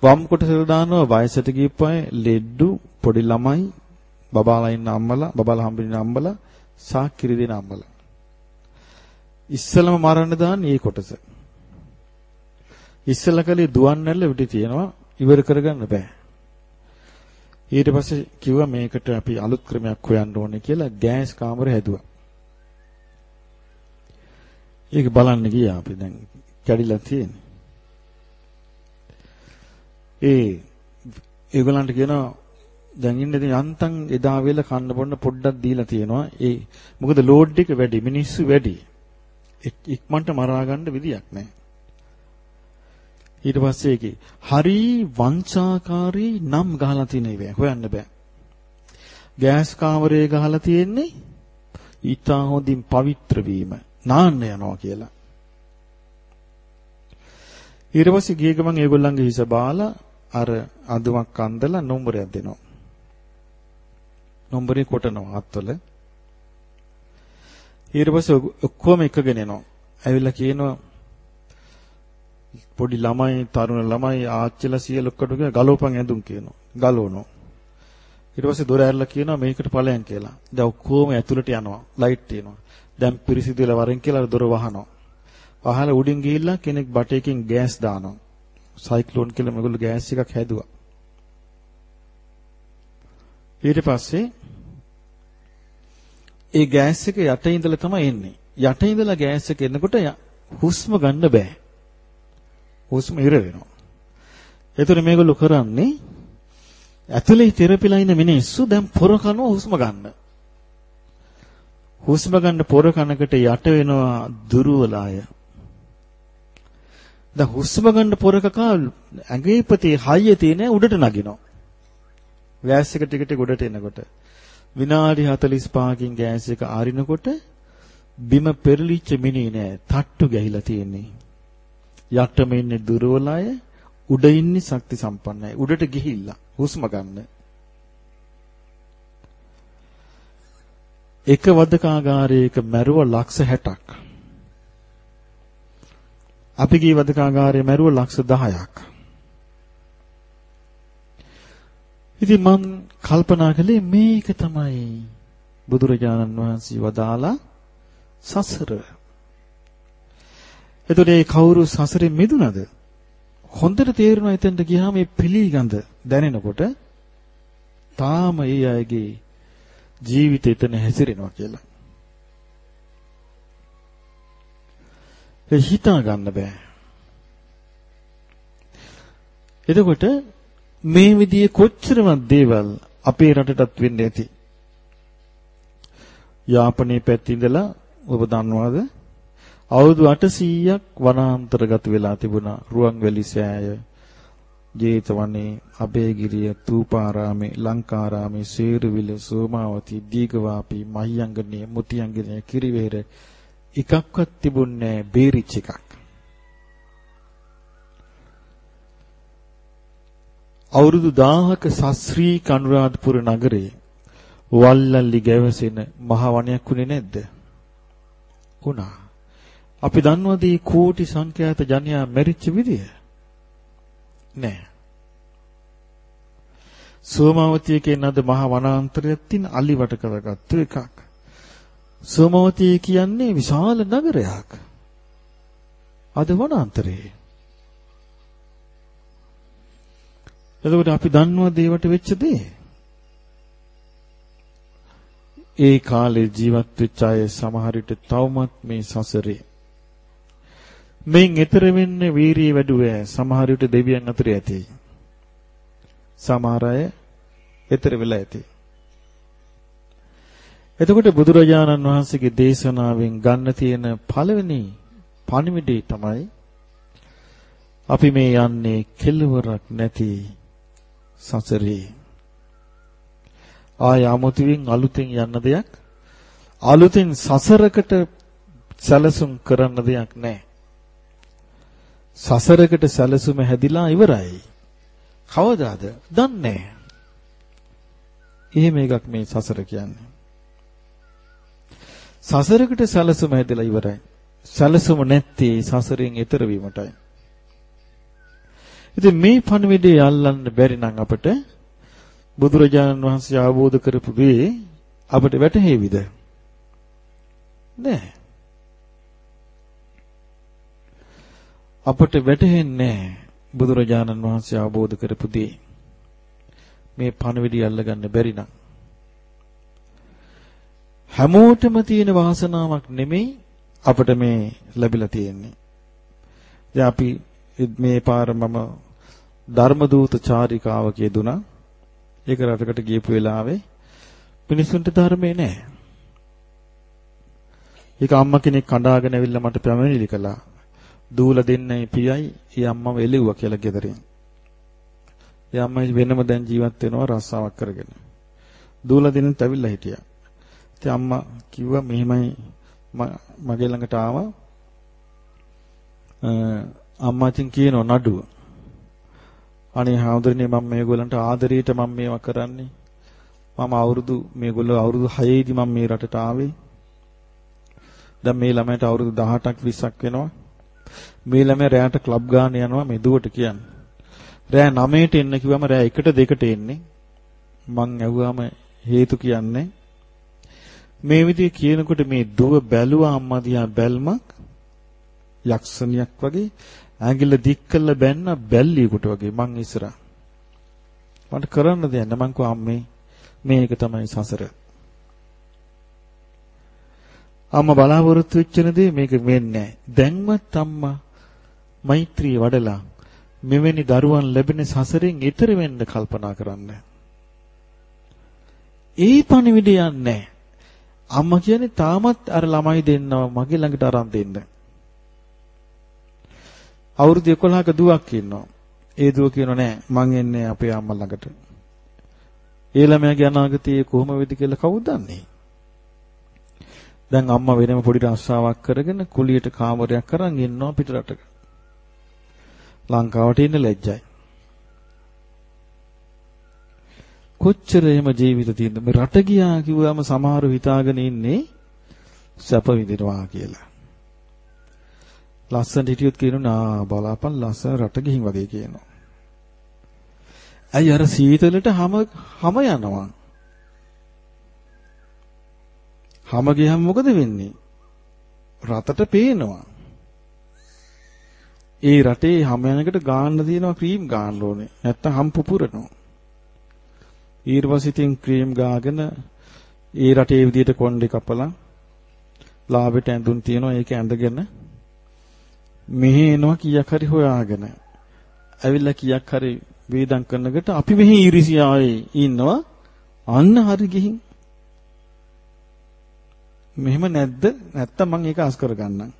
වම් කොටසට දානවා වයසට ගියපු අය, ලෙඩ්ඩු, පොඩි ළමයි, බබාලා ඉන්න අම්මලා, බබාලා හම්බෙන අම්මලා, සාකිරි දෙන අම්මලා. ඉස්සලම මරන්න දාන්නේ මේ කොටස. ඉස්සල කලේ දුවන්නැල්ල විදි තියෙනවා ඉවර කරගන්න බෑ. ඊට පස්සේ කිව්වා මේකට අපි අලුත් ක්‍රමයක් හොයන්න ඕනේ කියලා ගෑස් කාමරය හැදුවා. ඒක බලන්න ගියා අපි දැන් කැඩිලා තියෙන්නේ. ඒ ඒගොල්ලන්ට කියනවා දැන් ඉන්නේ යන්තම් එදා වෙල කන්න බොන්න පොඩ්ඩක් දීලා තියෙනවා. ඒ මොකද ලෝඩ් එක වැඩි මිනිස්සු වැඩි. ඉක්මනට මරා ගන්න විදියක් නැහැ. ඊට පස්සේ ඒකේ හරි වංචාකාරී නම් ගහලා තියෙන ඒවා හොයන්න බෑ. ගෑස් කාමරේ ගහලා තියෙන්නේ ඊටා හොඳින් පවිත්‍ර වීම නාන්න යනවා කියලා. ඊට පස්සේ ගිය ගමන් ඒගොල්ලන්ගේ හිස බාලා අර අඳුමක් අන්දලා නම්බරයක් දෙනවා. නම්බරේ කොටනවා අත්වල. ඊට පස්සේ ඔක්කොම එකගෙන එනවා. ඇවිල්ලා කියනවා පොඩි ළමයි තරුණ ළමයි ආච්චිලා සියලොක්කට ගලවපන් ඇඳුම් කියනවා. ගලවනවා. ඊට පස්සේ දොර ඇරලා කියනවා මේකට ඵලයන් කියලා. දැන් ඔක්කොම ඇතුළට යනවා. ලයිට් තියෙනවා. දැන් පිරිසිදු වෙලා වරෙන් කියලා දොර වහනවා. වහලා උඩින් ගිහිල්ලා කෙනෙක් බටේකින් ගෑස් දානවා. සයික්ලෝන් කියලා මේගොල්ලෝ ගෑස් එකක් හැදුවා. ඊට පස්සේ ඒ ගෑස් එක යට ඉඳලා තමයි එන්නේ. යට ඉඳලා ගෑස් එක එනකොට හුස්ම ගන්න බෑ. හුස්ම ඉර වෙනවා. ඒතර මේගොල්ලෝ කරන්නේ ඇතුලේ තෙරපිලා ඉන්න මිනිස්සු දැන් පොර කනවා හුස්ම ගන්න. හුස්ම ගන්න පොර කනකට යට වෙනවා දුර්වලය. දැන් හුස්ම ගන්න පොරකක ඇඟේ ප්‍රති හයිය තියෙන උඩට නගිනවා. ගෑස් එක ටික ටික උඩට එනකොට විනාඩි 45කින් ගෑස් එක ආරිනකොට බිම පෙරලිච්ච මිනිහ නෑ තට්ටු ගැහිලා තියෙන්නේ. යටම ඉන්නේ දුර්වලය උඩ ඉන්නේ ශක්ති සම්පන්නයි. උඩට ගිහිල්ලා හුස්ම ගන්න. එක වදකාගාරයක මැරුව ලක්ෂ 60ක්. අපි ගිය වදකාගාරයේ මැරුව ලක්ෂ 10ක්. ඉතින් මම කල්පනා කළේ මේක තමයි බුදුරජාණන් වහන්සේ වදාලා සසර. එතකොට මේ කවුරු සසරෙන් මිදුණද? හොඳට තේරෙනවා එතෙන්ට ගියාම මේ පිළිගඳ දැනෙනකොට තාම ඒ අයගේ ජීවිතය එතන හැසිරෙනවා කියලා. ඒ හිතා ගන්න බෑ. එතකොට මේ විදිහේ කොච්චරවත් දේවල් අපේ රටටත් වෙන්න ඇති. යාපනයේ පැත්තේ ඉඳලා ඔබ දන්නවද? අවුරුදු 800ක් වනාන්තරගත වෙලා තිබුණා රුවන්වැලි සෑය ජේතවනේ අබේගිරිය තූපාරාමේ ලංකාරාමේ සේරුවිල සෝමාවති දීගවාපි මහියංගනේ මුතියංගනේ කිරිවෙහෙර එකක්වත් තිබුණේ බේරිච් එකක් අවුරුදු 1000ක සස්ත්‍රී කනුරාධපුර නගරේ වල්ලල්ලි ගැවසෙන මහ වනයක් උනේ නැද්ද? උනා. අපි දන්නවද මේ කෝටි සංඛ්‍යාත ජනයා මැරිච්ච විදිය? නෑ. සෝමාවතිය කියන අද මහ වනාන්තරයක් තියෙන අලිවට කරගත්තු එකක්. සෝමාවතිය කියන්නේ විශාල නගරයක්. අද වනාන්තරේ. එතකොට අපි දන්නවද ඒවට වෙච්ච දේ? ඒ කාලේ ජීවත් වෙච්ච අය සමහර විට තවමත් මේ සසරේ මෙන් ඈතර වෙන්න වීරිය වැඩුවේ සමහර විට දෙවියන් අතර ඇති. සමහර අය ඈතර වෙලා ඇති. එතකොට බුදුරජාණන් වහන්සේගේ දේශනාවෙන් ගන්න තියෙන පළවෙනි පණිවිඩය තමයි අපි මේ යන්නේ කෙලවරක් නැති සසරේ. ආය 아무තුවෙන් අලුතෙන් යන්න දෙයක් අලුතෙන් සසරකට සැලසුම් කරන්න දෙයක් නැහැ. සසරකට සැලසුම හැදිලා ඉවරයි. කවදාද? දන්නේ එහෙම එකක් මේ සසර කියන්නේ. සසරකට සැලසුම හැදිලා ඉවරයි. සැලසුම නැත්තේ සසරෙන් එතර වීමටයි. ඉතින් මේ පණිවිඩය අල්ලන්න බැරි නම් අපිට බුදුරජාණන් වහන්සේ අවබෝධ කරපු දේ අපිට වැටහෙවිද? නෑ. අපට වැටහෙන්නේ බුදුරජාණන් වහන්සේ අවබෝධ කරපු දේ. මේ පණවිඩි අල්ලගන්න බැරි නම් හැමෝටම තියෙන වාසනාවක් නෙමෙයි අපිට මේ ලැබිලා තියෙන්නේ. දැන් අපි මේ පාර මම ධර්මදූත චාරිකාවක යෙදුනා. ඒක රටකට ගියපු වෙලාවේ මිනිසුන්ට ධර්මේ නැහැ. ඒක අම්මා කෙනෙක් කඩාගෙන ඇවිල්ලා මට පැමිණිලි කළා. දූල දෙන්නයි පියයි ඒ අම්මව එළෙව්වා කියලා ගෙදරින්. ඒ අම්මයි වෙනම දැන් ජීවත් වෙනවා රස්සාවක් කරගෙන. දූල දෙන්නත් ඇවිල්ලා හිටියා. ඉතින් අම්මා කිව්වා මෙහෙමයි මගේ ළඟට ආවා. අම්මා ඉතින් කියනවා නඩුව. අනේ හාමුදුරනේ මම මේගොල්ලන්ට ආදරයට මම මේවා කරන්නේ. මම අවුරුදු මේගොල්ලෝ අවුරුදු 6 මම මේ රටට ආවේ. දැන් මේ ළමයට අවුරුදු 18ක් 20ක් වෙනවා. මේ ළමයා රැයට ක්ලබ් ගාන යනවා මේ දුවට කියන්නේ. රෑ 9ට එන්න කිව්වම රෑ 1ට 2ට එන්නේ. මං ඇහුවාම හේතු කියන්නේ මේ විදිහේ කියනකොට මේ දුව බැලුවා අම්මා දිහා බැල්මක් යක්ෂණියක් වගේ ඇඟිල්ල දික් කළ බැන්න බැල්ලියෙකුට වගේ මං ඉස්සරහා මට කරන්න දෙයක් නෑ මං කිව්වා අම්මේ මේක තමයි සසර අම්මා බලාපොරොත්තු වෙච්ච දේ මේක වෙන්නේ දැන්වත් අම්මා මෛත්‍රී වඩලා මෙවැනි දරුවන් ලැබෙන සසරෙන් ඈතර වෙන්න කල්පනා කරන්න. ඒ පණිවිඩය යන්නේ අම්මා කියන්නේ තාමත් අර ළමයි දෙන්නව මගේ ළඟට අරන් දෙන්න. අවුරුදු 11ක දුවක් ඉන්නවා. ඒ දුව කියනවා නෑ මං එන්නේ අපේ අම්මා ළඟට. ඒ ළමයාගේ අනාගතය කොහොම වෙයිද කියලා කවුද දන්නේ? දැන් අම්මා වෙනම පොඩි රස්සාවක් කරගෙන කුලියට කාමරයක් අරන් ඉන්නවා පිටරටක. ලංකාවට ඉන්න ලැජ්ජයි. කොච්චර එහෙම ජීවිත තියෙනද මේ රට ගියා කිව්වම සමහරව හිතාගෙන ඉන්නේ සැප විඳිනවා කියලා. ලස්සනට හිටියොත් කියනවා බලාපන් ලස්සන රට ගිහින් වගේ කියනවා. ඇයි අර සීතලට හැම හැම යනවා. හැම ගියම මොකද වෙන්නේ? රතට පේනවා. ඒ රටේ හැම යනකට ගාන්න තියෙනවා ක්‍රීම් ගාන්න ඕනේ. නැත්තම් හම් පුපුරනවා. ඊර්වසිතින් ක්‍රීම් ගාගෙන ඒ රටේ විදියට කොණ්ඩේ කපලා ලාභෙට ඇඳුම් තියනවා ඒක ඇඳගෙන මෙහි එනවා කීයක් හරි හොයාගෙන. ඇවිල්ලා කීයක් හරි වේදම් කරනකොට අපි මෙහි ඊරිසියාවේ ඉන්නවා අන්න හරි ගිහින් මෙහෙම නැද්ද? නැත්තම් මම ඒක අස් කරගන්නම්.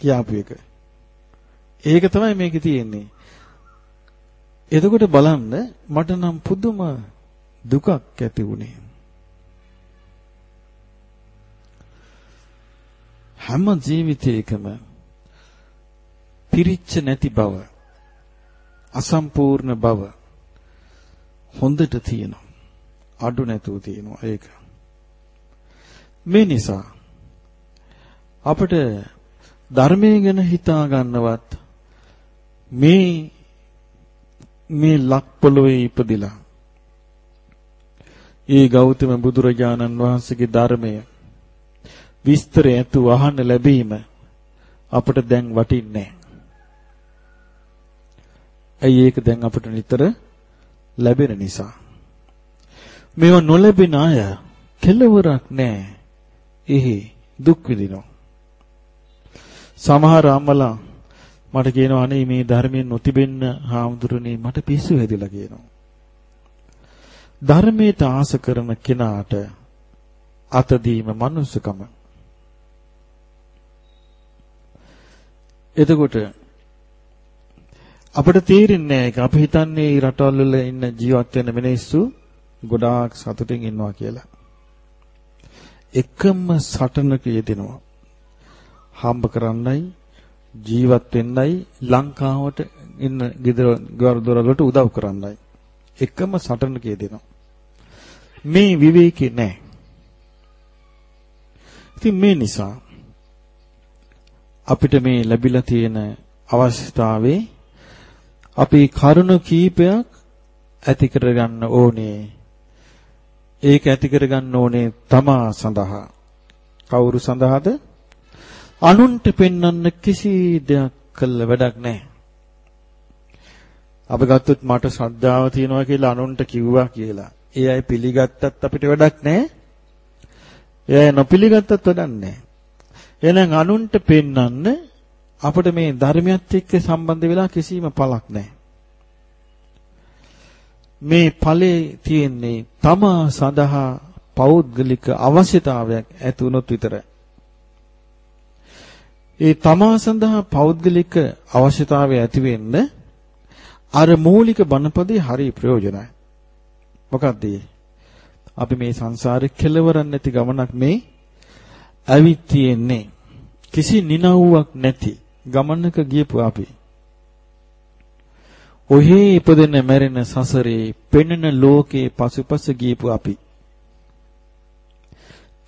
කියාපු එක. ඒක තමයි මේකේ තියෙන්නේ. එතකොට බලන්න මට නම් පුදුම දුකක් ඇති වුණේ. හැම ජීවිතයකම පිරිච්ච නැති බව අසම්පූර්ණ බව හොඳට තියෙනවා. අඩු නැතුව තියෙනවා ඒක. මේ නිසා අපිට ධර්මයේ ගැන හිතා ගන්නවත් මේ මේ ලක් පොළොවේ ඉපදිලා ඒ ගෞතම බුදුරජාණන් වහන්සේගේ ධර්මය විස්තර ඇතු අහන්න ලැබීම අපට දැන් වටින්නේ නැහැ. ඇයි ඒක දැන් අපිට නිතර ලැබෙන නිසා. මේව නොලැබෙන අය කෙලවරක් නැහැ. එහි දුක් විඳිනවා. සමහර අම්මලා මට කියනවා අනේ මේ ධර්මයෙන් නොතිබෙන්න හාමුදුරනේ මට පිස්සු හැදිලා කියනවා. ධර්මයට ආස කරන කෙනාට අතදීම මනුස්සකම. එතකොට අපිට තේරෙන්නේ නැහැ ඒක. අපි හිතන්නේ මේ රටවල් වල ඉන්න ජීවත් වෙන මිනිස්සු ගොඩාක් සතුටින් ඉන්නවා කියලා. එකම සටනක යෙදෙනවා. හම්බ කරන්නයි ජීවත් වෙන්නයි ලංකාවට ඉන්න ගෙදර ගොර වලට උදව් කරන්නයි. එකම සටනක යෙදෙනවා. මේ විවේකේ නැහැ. ඉතින් මේ නිසා අපිට මේ ලැබිලා තියෙන අවස්ථාවේ අපි කරුණ කීපයක් ඇති කරගන්න ඕනේ. ඒක ඇති කරගන්න ඕනේ තමා සඳහා. කවුරු සඳහාද? අනුන්ට පෙන්වන්න කිසි දෙයක් කළ වැඩක් නැහැ. අපි ගත්තොත් මට ශ්‍රද්ධාව තියෙනවා කියලා අනුන්ට කිව්වා කියලා. ඒ අය පිළිගත්තත් අපිට වැඩක් නැහැ. ඒ අය නොපිළිගත්තත් වැඩක් නැහැ. එහෙනම් අනුන්ට පෙන්වන්න අපිට මේ ධර්මයත් එක්ක සම්බන්ධ වෙලා කිසිම පළක් නැහැ. මේ ඵලේ තියෙන්නේ තමා සඳහා පෞද්ගලික අවශ්‍යතාවයක් ඇති වුණොත් විතරයි. ඒ තමා සඳහා පෞද්ගලික අවශ්‍යතාවය ඇති වෙන්න අර මූලික බණපදේ හරි ප්‍රයෝජනයි. මොකක්ද අපි මේ සංසාරේ කෙලවරක් නැති ගමනක් මේ ඇවිත් තියෙන්නේ. කිසි නිනව්වක් නැති ගමනක ගියපු අපි. ඔහේ ඉපදෙන මැරෙන සසරේ පෙනෙන ලෝකේ පසුපස ගියපු අපි.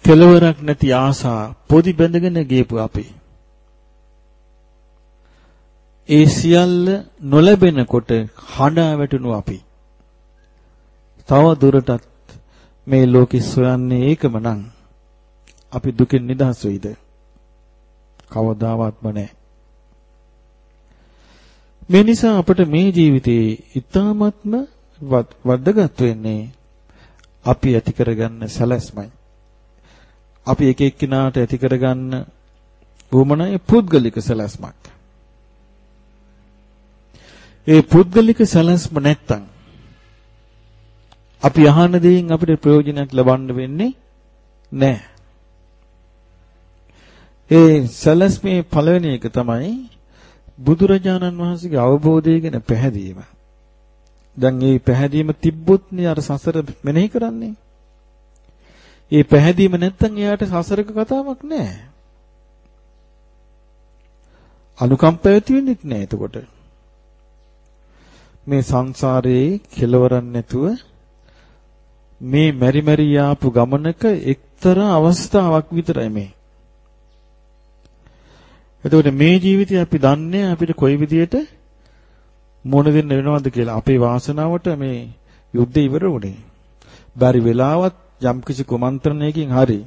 කෙලවරක් නැති ආසා පොදි බැඳගෙන ගියපු අපි. ඒ සියල්ල නොලැබෙනකොට හඬා වැටුණු අපි. තව දුරටත් මේ ලෝකෙ සොයන්නේ ඒකම නම් අපි දුකෙන් නිදහස් වෙයිද? කවදාවත්ම නැහැ. මේ නිසා අපට මේ ජීවිතේ ඊ타ත්ම වඩගත් වෙන්නේ අපි ඇති කරගන්න සැලැස්මයි. අපි එක එක්කිනාට ඇති කරගන්න උවමනයි පුද්ගලික සැලැස්මක්. ඒ පුද්ගලික සැලැස්ම නැත්තම් අපි අහන දෙයින් අපිට ප්‍රයෝජනයක් ලබන්න වෙන්නේ නැහැ. ඒ සැලැස්මේ පළවෙනි එක තමයි බුදුරජාණන් වහන්සේගේ අවබෝධය ගැන පැහැදීම. දැන් මේ පැහැදීම තිබ්බොත් නේ අර සසර මෙනෙහි කරන්නේ. ඒ පැහැදීම නැත්තම් එයාට සසරක කතාවක් නැහැ. අනුකම්පාව ඇති වෙන්නේ නැහැ එතකොට. මේ සංසාරේ කෙලවරක් නැතුව මේ මෙරි මෙරි යාපු ගමනක එක්තරා අවස්ථාවක් විතරයි මේ. එතකොට මේ ජීවිතය අපි දන්නේ අපිට කොයි විදියට මොන දෙන්න වෙනවද කියලා. අපේ වාසනාවට මේ යුද්ධය ඉවර වුණේ. බැරි වෙලාවත් යම්කිසි කුමන්ත්‍රණයකින් හරි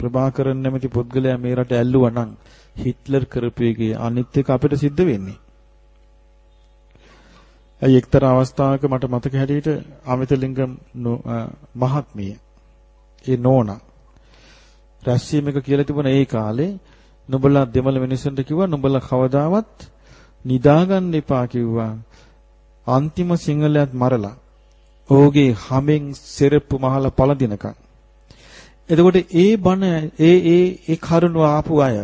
ප්‍රභාකරන් නැමැති පුද්ගලයා මේ රට ඇල්ලුවා නම් හිට්ලර් කරපු එකේ අනිත් එක අපිට සිද්ධ වෙන්නේ. ඇයි එක්තරා අවස්ථාවක මට මතක හැටියට අමිතලිංගම් මහත්මිය ඒ නෝනා රැස්වීමක කියලා තිබුණා ඒ කාලේ නුඹලා දෙමළ මිනිස්සුන්ට කිව්වා නුඹලා කවදාවත් නිදාගන්න එපා කිව්වා අන්තිම සිංහලයාත් මරලා ඔහුගේ හැමෙන් සෙරප්පු මහලා පළඳිනකම් එතකොට ඒ බණ ඒ ඒ ඒ කරුණ ආපු අය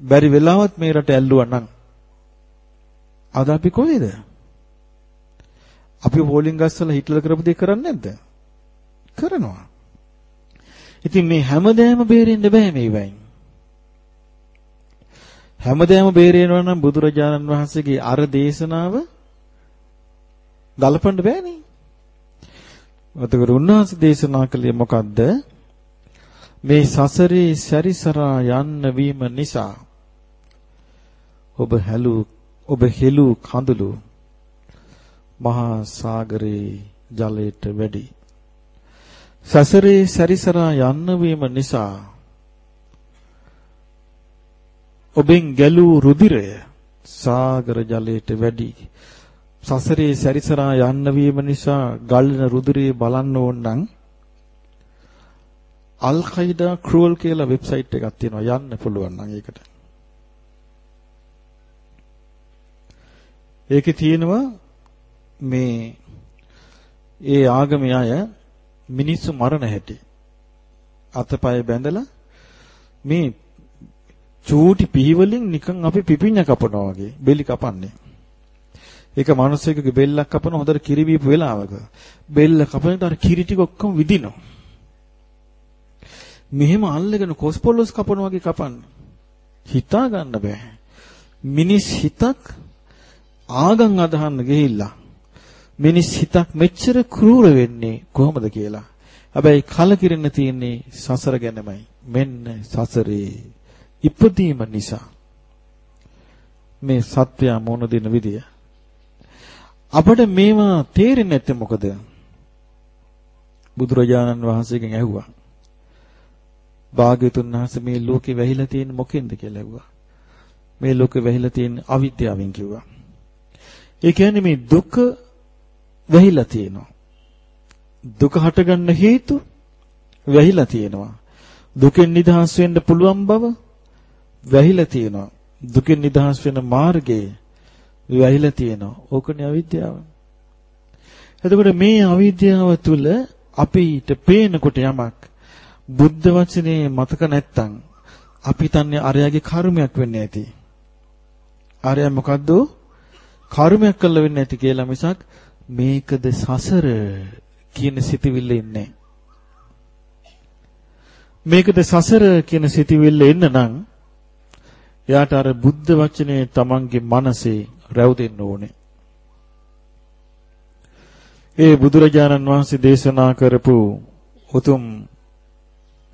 බැරි වෙලාවත් මේ රට ඇල්ලුවා නම් අද අපි කොහෙද? අපි පෝලිං ගස්වල හිට්ලර් කරපු දේ කරන්නේ නැද්ද? කරනවා. ඉතින් මේ හැමදේම බේරෙන්න බෑ මේ වයින්. හැමදේම බේරෙනවා නම් බුදුරජාණන් වහන්සේගේ අර දේශනාව ගලපන්න බෑනේ. එතකොට උන්වහන්සේ දේශනා කළේ මොකද්ද? මේ සසරේ සැරිසරා යන්න වීම නිසා ඔබ හැලූ ඔබ හෙළු කඳුළු මහා සාගරේ ජලයට වැඩි. සසරේ සැරිසරා යන්න වීම නිසා ඔබෙන් ගැලූ රුධිරය සාගර ජලයට වැඩි. සසරේ සැරිසරා යන්න වීම නිසා ගල්න රුධිරය බලන්න ඕන නම් අල් කයිඩා ක්‍රූවල් කියලා වෙබ්සයිට් එකක් තියෙනවා යන්න පුළුවන් නම් ඒකට. ඒකේ තියෙනවා මේ ඒ ආගමේ අය මිනිස්සු මරණ හැටි. අතපය බැඳලා මේ චූටි පිහිවලින් නිකන් අපි පිපිඤ්ඤ කපනවා වගේ බෙලි කපන්නේ. ඒක මිනිස්සෙකුගේ බෙල්ලක් කපන හොඳට කිරි බීපු වෙලාවක බෙල්ල කපනකොට අර කිරි ටික ඔක්කොම විදිනවා. මෙහෙම අල්ලගෙන කොස්පොල්ලොස් කපනවා වගේ කපන්නේ. හිතා ගන්න බෑ. මිනිස් හිතක් ආගම් අදහන්න ගිහිල්ලා මිනිස් හිතක් මෙච්චර ක්‍රූර වෙන්නේ කොහොමද කියලා. හැබැයි කලකිරෙන්න තියෙන්නේ සසර ගැනමයි. මෙන්න සසරේ ඉපදීම නිසා මේ සත්‍ය මොන දින විදිය. අපිට මේවා තේරෙන්නේ නැත්තේ මොකද? බුදුරජාණන් වහන්සේගෙන් ඇහුවා. භාග්‍යතුන් වහන්සේ මේ ලෝකේ වැහිලා තියෙන්නේ මොකෙන්ද කියලා ඇහුවා. මේ ලෝකේ වැහිලා තියෙන්නේ අවිද්‍යාවෙන් කිව්වා. ඒ කියන්නේ මේ දුක වැහිලා තියෙනවා. දුක හටගන්න හේතු වැහිලා තියෙනවා. දුකෙන් නිදහස් වෙන්න පුළුවන් බව වැහිලා තියෙනවා. දුකෙන් නිදහස් වෙන මාර්ගය වැහිලා තියෙනවා. ඕකනේ අවිද්‍යාව. එතකොට මේ අවිද්‍යාව තුල අපිට පේනකොට යමක් බුද්ධ වචනේ මතක නැත්තම් අපි තන්නේ අරයාගේ කර්මයක් වෙන්නේ නැති. අරයා මොකද්ද? කර්මයක් කළා වෙන්නේ නැති කියලා මිසක් මේකද සසර කියන සිතවිල්ල ඉන්නේ මේකද සසර කියන සිතවිල්ල එන්න නම් එයාට අර බුද්ධ වචනේ තමන්ගේ මනසේ රැවුදෙන්න ඕනේ. ඒ බුදුරජාණන් වහන්සේ දේශනා කරපු උතුම්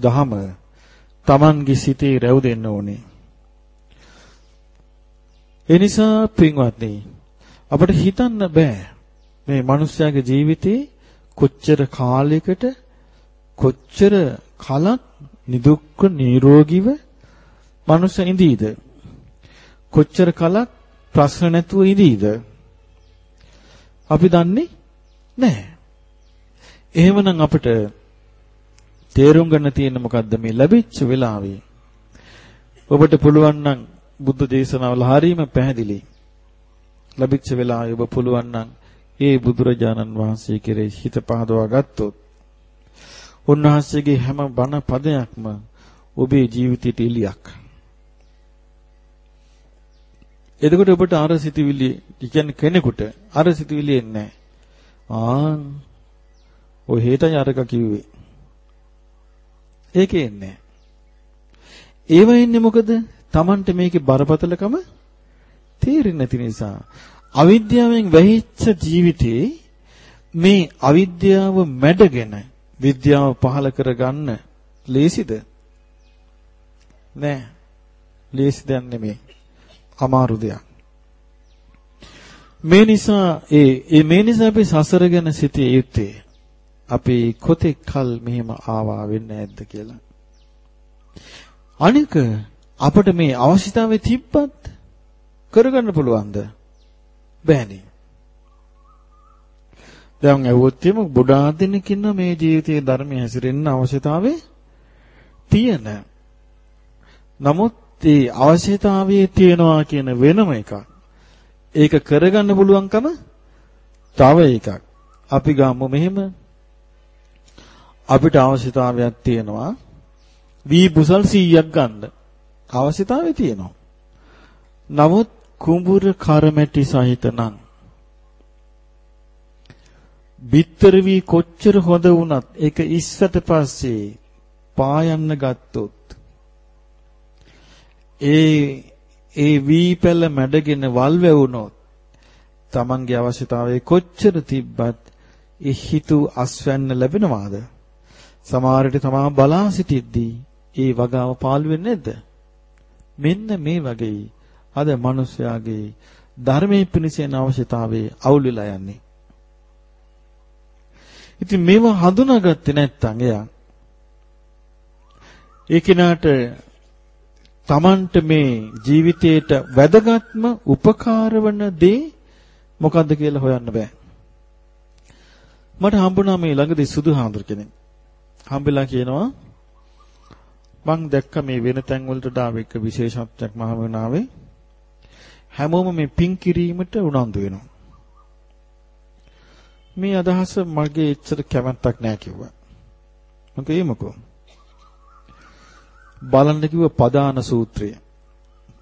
දහම තමන්ගේ සිතේ රැවුදෙන්න ඕනේ. ඒ නිසා පින්වත්නි අපිට හිතන්න බෑ මේ මිනිස්යාගේ ජීවිතේ කොච්චර කාලයකට කොච්චර කලක් නිදුක්ක නිරෝගීව මනුස්ස ඉඳීද කොච්චර කලක් ප්‍රශ්න නැතුව ඉඳීද අපි දන්නේ නැහැ. එහෙමනම් අපිට තේරුම් ගන්න තියෙන මොකද්ද මේ ලැබිච්ච වෙලාවේ? ඔබට පුළුවන් නම් බුද්ධ දේශනාවල හරීම පැහැදිලි ලැබිච්ච වෙලාවේ ඔබ පුළුවන් නම් ඒ බුදුරජාණන් වහන්සේ කෙරෙහි හිත පහදවා ගත්තොත් උන්වහන්සේගේ හැම බණ පදයක්ම ඔබේ ජීවිතයට එලියක්. එතකොට ඔබට අර සිතුවිලි කියන්නේ කෙනෙකුට අර සිතුවිලි එන්නේ ආ ඔය හේතයි අරක කිව්වේ. ඒකේ එන්නේ ඒව එන්නේ මොකද? Tamanට මේකේ බරපතලකම තේරෙන්නේ නැති නිසා අවිද්‍යාවෙන් වැහිච්ච ජීවිතේ මේ අවිද්‍යාව මැඩගෙන විද්‍යාව පහල කරගන්න ලේසිද? නෑ. ලේසි දෙයක් නෙමෙයි. අමාරු දෙයක්. මේ නිසා ඒ මේ නිසා අපි සසර ගැන සිටිය යුත්තේ අපි කොතෙක් කල් මෙහෙම ආවා වෙන්නේ නැද්ද කියලා. අනික අපිට මේ අවශ්‍යතාවය තිබ්බත් කරගන්න පුළුවන්ද? බෑනේ. දැන් ඇහුවොත් එimhe ගොඩාක් දෙනෙක් ඉන්න මේ ජීවිතයේ ධර්මයේ හැසිරෙන්න අවශ්‍යතාවය තියෙන. නමුත් ඒ අවශ්‍යතාවයේ තියනවා කියන වෙනම එකක්. ඒක කරගන්න පුළුවන්කම තව එකක්. අපි ගමු මෙහෙම අපිට අවශ්‍යතාවයක් තියෙනවා වී බුසල් 100ක් ගන්න. අවශ්‍යතාවය තියෙනවා. නමුත් කුඹුර කරමැටි සහිත නම් බිත්තර වී කොච්චර හොඳ වුණත් ඒක ඉස්සට පස්සේ පායන්න ගත්තොත් ඒ ඒ වී පැල මැඩගෙන වල් වැවුනොත් Tamanගේ අවශ්‍යතාවයේ කොච්චර තිබ්බත් ඒ හිතු අස්වැන්න ලැබෙනවාද සමහරට තමා බලා සිටිද්දී ඒ වගාව පාළු වෙන්නේ නැද්ද මෙන්න මේ වගේ අද මිනිස්යාගේ ධර්මයේ පිණිසෙන අවශ්‍යතාවයේ අවුල් වෙලා යන්නේ. ඉතින් මේව හඳුනාගත්තේ නැත්නම් එයා ඒ කෙනාට Tamanට මේ ජීවිතේට වැදගත්ම උපකාර වන දේ මොකද්ද කියලා හොයන්න බෑ. මට හම්බුණා මේ ළඟදී සුදු හාමුදුර කෙනෙක්. හම්බෙලා කියනවා මං දැක්ක මේ වෙන තැන් වලට ආව එක විශේෂත්වයක් මහ වෙනාවේ හැමෝම මේ පින් කිරීමට උනන්දු වෙනවා. මේ අදහස මගේ එච්චර කැමැත්තක් නෑ කිව්වා. මොකද ඒ මොකෝ? බලන්න කිව්ව පදාන සූත්‍රය.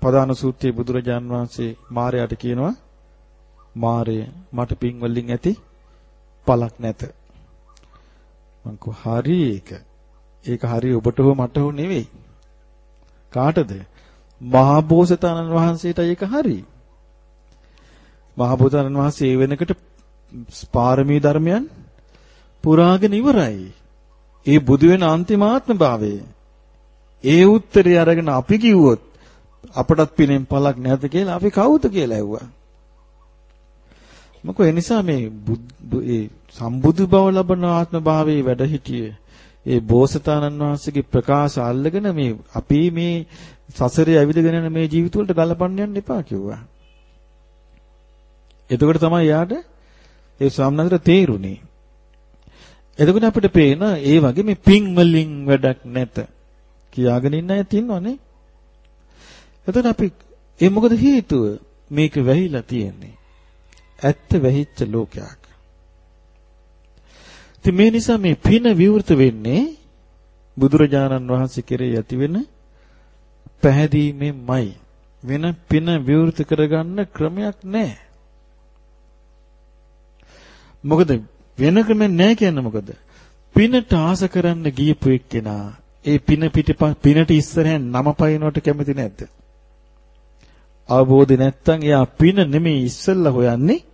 පදාන සූත්‍රයේ බුදුරජාන් වහන්සේ මාරයාට කියනවා මාරය මට පින් වලින් ඇති පළක් නැත. මං කෝ හරි ඒක. ඒක හරි ඔබට හෝ මට හෝ නෙවෙයි. කාටද? මහා බෝසතාණන් වහන්සේට ඒක හරි. මහා බෝසතාණන් වහන්සේ ඒ වෙනකොට පාරමී ධර්මයන් පුරාගෙන ඉවරයි. ඒ බුදු වෙන අන්තිමාත්ම භාවය. ඒ උත්තරය අරගෙන අපි කිව්වොත් අපටත් පිනෙන් පළක් නැද්ද කියලා අපි කවුද කියලා ඇහුවා. මොකෝ ඒ නිසා මේ ඒ සම්බුදු බව ලබන ආත්ම භාවයේ වැඩ සිටියේ ඒ බෝසතාණන් වහන්සේගේ ප්‍රකාශ අල්ලගෙන මේ අපි මේ සසරේ ඇවිදගෙන යන මේ ජීවිත වලට ගලපන්න යන්න එපා කිව්වා. එතකොට තමයි යාට ඒ ස්වාමීනාතර තේරුනේ. එතකොට අපිට පේන ඒ වගේ මේ පිං වලින් වැඩක් නැත කියාගෙන ඉන්න අය තියෙනවනේ. එතකොට අපි ඒ මොකද හේතුව මේක වැහිලා තියෙන්නේ. ඇත්ත වැහිච්ච ලෝකයක්. ඉතින් මේ නිසා මේ පින විවෘත වෙන්නේ බුදුරජාණන් වහන්සේ කෙරෙහි ඇතිවෙන පැහැදීමෙන්මයි. වෙන පින විවෘත කරගන්න ක්‍රමයක් නැහැ. මොකද වෙන ක්‍රමයක් නැහැ කියන්නේ මොකද? පිනට ආස කරන්න ගියපු එක්කෙනා ඒ පින පිටිපස් පිනට ඉස්සරහෙන් නම පයින්නට කැමති නැද්ද? අවබෝධය නැත්තම් එයා පින නෙමෙයි ඉස්සෙල්ලා හොයන්නේ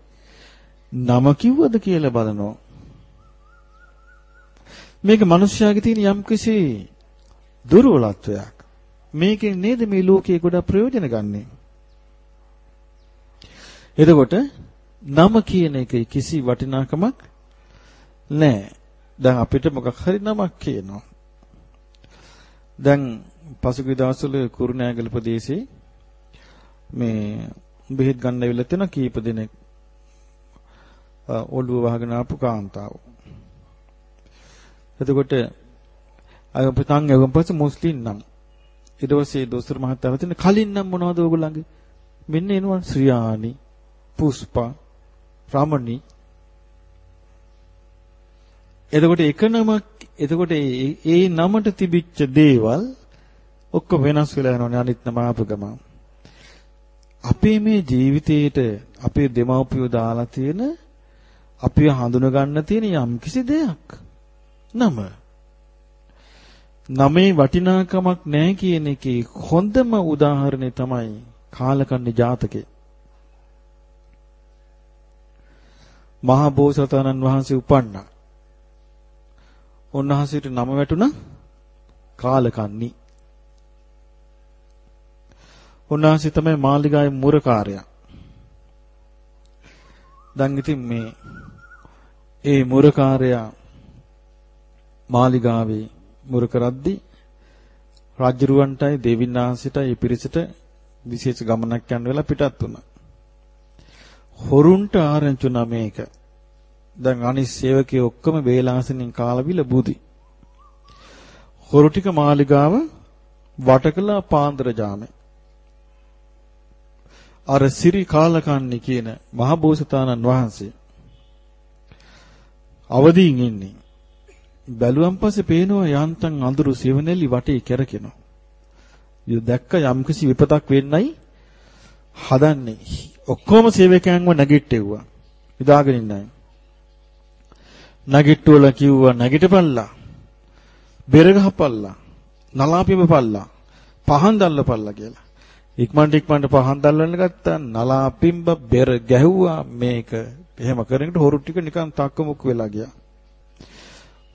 නම කිව්වද කියලා බලනවා. මේක මිනිස්යාගේ තියෙන යම්කිසි දුර්වලත්වයක්. මේකෙන් නේද මේ ලෝකයේ ගොඩක් ප්‍රයෝජන ගන්නෙ. එතකොට නම කියන එක කිසි වටිනාකමක් නැහැ. දැන් අපිට මොකක් හරි නමක් කියනවා. දැන් පසුගිය දවස්වල කුරුණෑගල ප්‍රදේශයේ මේ බෙහෙත් ගන්න ඇවිල්ලා තියෙන කීප දෙනෙක් ඔළුව වහගෙන ආපු කාන්තාව. එතකොට අය පතන් එවම් පස්සේ මුස්ලිම් නම් ඊට පස්සේ දොස්තර මහත්තයා හිටින්න කලින් නම් මොනවද ඕගොල්ලන්ගේ මෙන්න එනවා ශ්‍රියානි පුෂ්පා රමණි එතකොට එක නමක් එතකොට ඒ නමට තිබිච්ච දේවල් ඔක්කොම වෙනස් වෙලා යනවා අනිත් නම ආපු ගමන්. අපේ මේ ජීවිතේට අපේ දෙමව්පියෝ දාලා තියෙන අපිව හඳුන ගන්න තියෙන යම් කිසි දෙයක්. නම. නමේ වටිනාකමක් නැහැ කියන එකේ හොඳම උදාහරණය තමයි කාලකන්ණි ජාතකේ මහා බෝසතාණන් වහන්සේ උපන්නා. උන්වහන්සේට නම වැටුණා කාලකන්ණි උන්වහන්සේ තමයි මාලිගාවේ මුරකාරයා. දැන් ඉතින් මේ ඒ මුරකාරයා මාලිගාවේ මුර කරද්දී රාජ්‍යරුවන්ටයි දෙවිනාංශයටයි පිරිසට විශේෂ ගමනක් යන වෙලාව පිටත් වුණා. හොරුන්ට ආරංචි වුණා මේක. දැන් අනිත් සේවකයෝ ඔක්කොම වේලාසනින් කාලවිල බුදි. හොරු ටික මාලිගාව වටකලා පාන්දර ජාමේ. අර සිරි කාලකන්ණි කියන මහබෝසතාණන් වහන්සේ අවදීන් ඉන්නේ. බැලුවන් පස්සේ පේනවා යන්තම් අඳුරු සිවණෙලි වටේ කැරකෙනවා. ඉතින් දැක්ක යම්කිසි විපතක් වෙන්නයි හදන්නේ. ඔක්කොම සේවකයන්ව නැගිට්ටෙව්වා. ඉදාගෙන ඉන්නයි. නැගිට්ටුවල කිව්වා නැගිටපල්ලා. බෙර ගහපල්ලා. නලාපිපපල්ලා. පහන් දැල්ලපල්ලා කියලා. ඉක්මනට ඉක්මනට පහන් දැල්වන්න ගත්තා නලා පිම්බ බෙර ගැහුවා මේක එහෙම කරනකොට හොරු ටික නිකන් තක්කමුක් වෙලා ගියා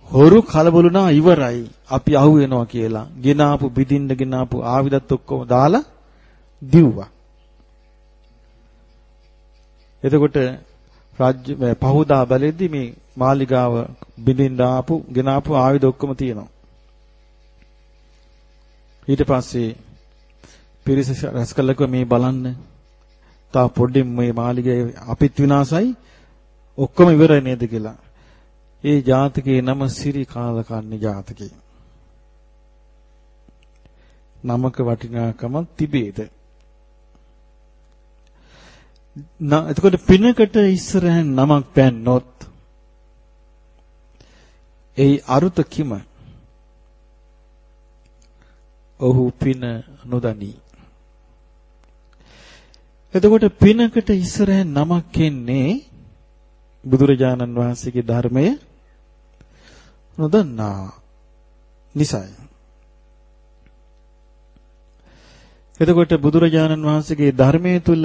හොරු කලබලුණා ඉවරයි අපි අහු වෙනවා කියලා ගෙනාපු බිදින්න ගෙනාපු ආවිදත් ඔක්කොම දාලා දිව්වා එතකොට රාජ්‍ය පහුදා බලෙද්දි මේ මාලිගාව බිඳින්න ආපු ගෙනාපු ආයුධ ඔක්කොම තියෙනවා ඊට පස්සේ පිරිස රැස් කළක මේ බලන්න. තා පොඩ්ඩින් මේ මාලිගයේ අපිත් විනාසයි ඔක්කොම ඉවරයි නේද කියලා. ඒ ජාතකයේ නම සිරි කාලකන්ණි ජාතකේ. නමක වටිනාකමක් තිබේද? නා එතකොට පිනකට ඉස්සරහින් නමක් පැන්නොත් ඒ අරුත කිම? ඔහු පින නොදනී. එතකොට පිනකට ඉස්සරහින් නමක් එන්නේ බුදුරජාණන් වහන්සේගේ ධර්මය නොදන්නා නිසායි. එතකොට බුදුරජාණන් වහන්සේගේ ධර්මයේ තුල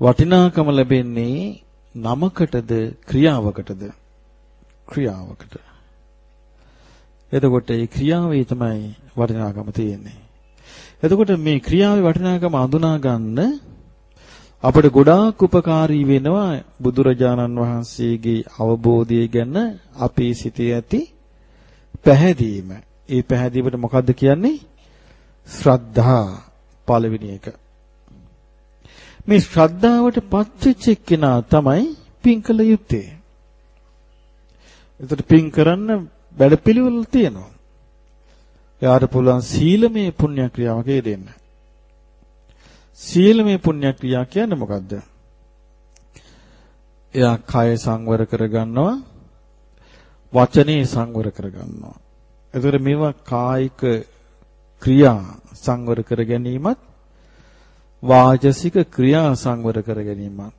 වටිනාකම ලැබෙන්නේ නමකටද ක්‍රියාවකටද ක්‍රියාවකට. එතකොට මේ ක්‍රියාවේ තමයි වටිනාකම තියෙන්නේ. එතකොට මේ ක්‍රියාවේ වටිනාකම අඳුනා ගන්න අපිට ගොඩාක් උපකාරී වෙනවා බුදුරජාණන් වහන්සේගේ අවබෝධය ගැන අපේ සිතේ ඇති පැහැදීම. ඒ පැහැදීමට මොකද්ද කියන්නේ? ශ්‍රද්ධා පළවෙනි එක. මේ ශ්‍රද්ධාවට පත්වෙච්ච කෙනා තමයි පින්කල යුත්තේ. එතකොට පින් කරන්න වැඩපිළිවෙල තියෙනවා. එයාට පුළුවන් සීලමය පුණ්‍ය ක්‍රියාවක යෙදෙන්න. සීලමය පුණ්‍ය ක්‍රියා කියන්නේ මොකද්ද? එයා කය සංවර කරගන්නවා වචනේ සංවර කරගන්නවා. එතකොට මේවා කායික ක්‍රියා සංවර කර ගැනීමත් වාචසික ක්‍රියා සංවර කර ගැනීම.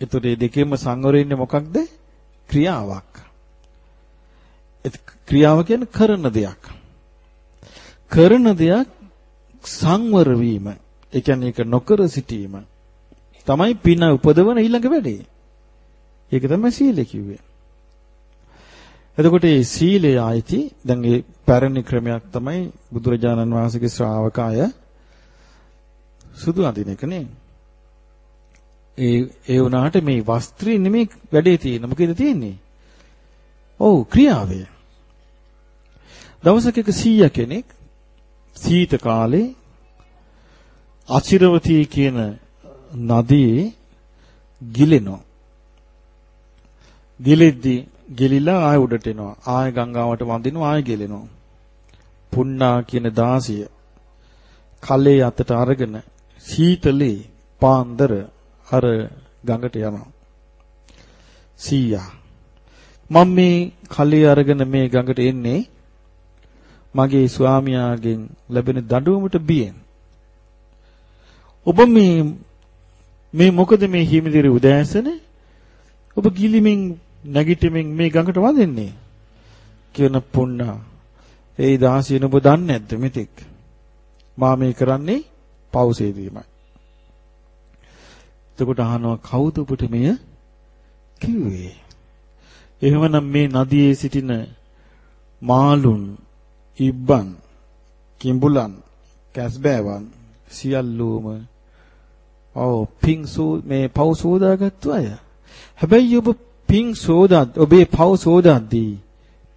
එතකොට මේ දෙකෙන්ම සංවර වෙන්නේ මොකක්ද? ක්‍රියාවක්. ක්‍රියාව කියන්නේ කරන දෙයක්. කරන දෙයක් සංවර වීම. ඒ කියන්නේ ඒක නොකර සිටීම. තමයි පින උපදවන ඊළඟ වැඩේ. ඒක තමයි සීලය කිව්වේ. එතකොට මේ සීලය ආйти දැන් මේ පැරණි ක්‍රමයක් තමයි බුදුරජාණන් වහන්සේගේ ශ්‍රාවකය සුදු අඳින එක නේ. ඒ ඒ වුණාට මේ වස්ත්‍රය නෙමෙයි වැඩේ තියෙන්නේ. මොකේද තියෙන්නේ? ඔව් ක්‍රියාවේ. දවසක එක 100 කෙනෙක් සීත කාලේ අචිරවතී කියන නදියේ ගිලෙනවා. ගිලෙද්දී ගෙලිලා ආය උඩට එනවා. ආය ගංගාවට වඳිනවා ආය ගෙලෙනවා. පුන්නා කියන දාසිය කලේ අතට අරගෙන සීතලේ පාන්දර අර ගඟට යනවා. සීයා මම මේ කලේ අරගෙන මේ ගඟට එන්නේ මගේ ස්වාමියාගෙන් ලැබෙන දඬුවමට බියෙන්. ඔබ මේ මේ මොකද මේ හිමිදිරි උදෑසන ඔබ ගිලිමින් නැගිටමින් මේ ගඟට වදින්නේ කියන පුණා ඒ දාසියන ඔබ දන්නේ නැද්ද මෙතෙක් මා මේ කරන්නේ පෞසේ දීමයි. එතකොට අහනවා කවුද ඔබට මෙය කිව්වේ? එහෙමනම් මේ නදියේ සිටින මාළුන් ඉබ්බන් කිඹුලන් කැස්බෑවන් සියල්ලෝම ඔව් පිං සෝ මේ පව් සෝදාගත්තු අය. හැබැයි ඔබ පිං සෝදත් ඔබේ පව් සෝදද්දී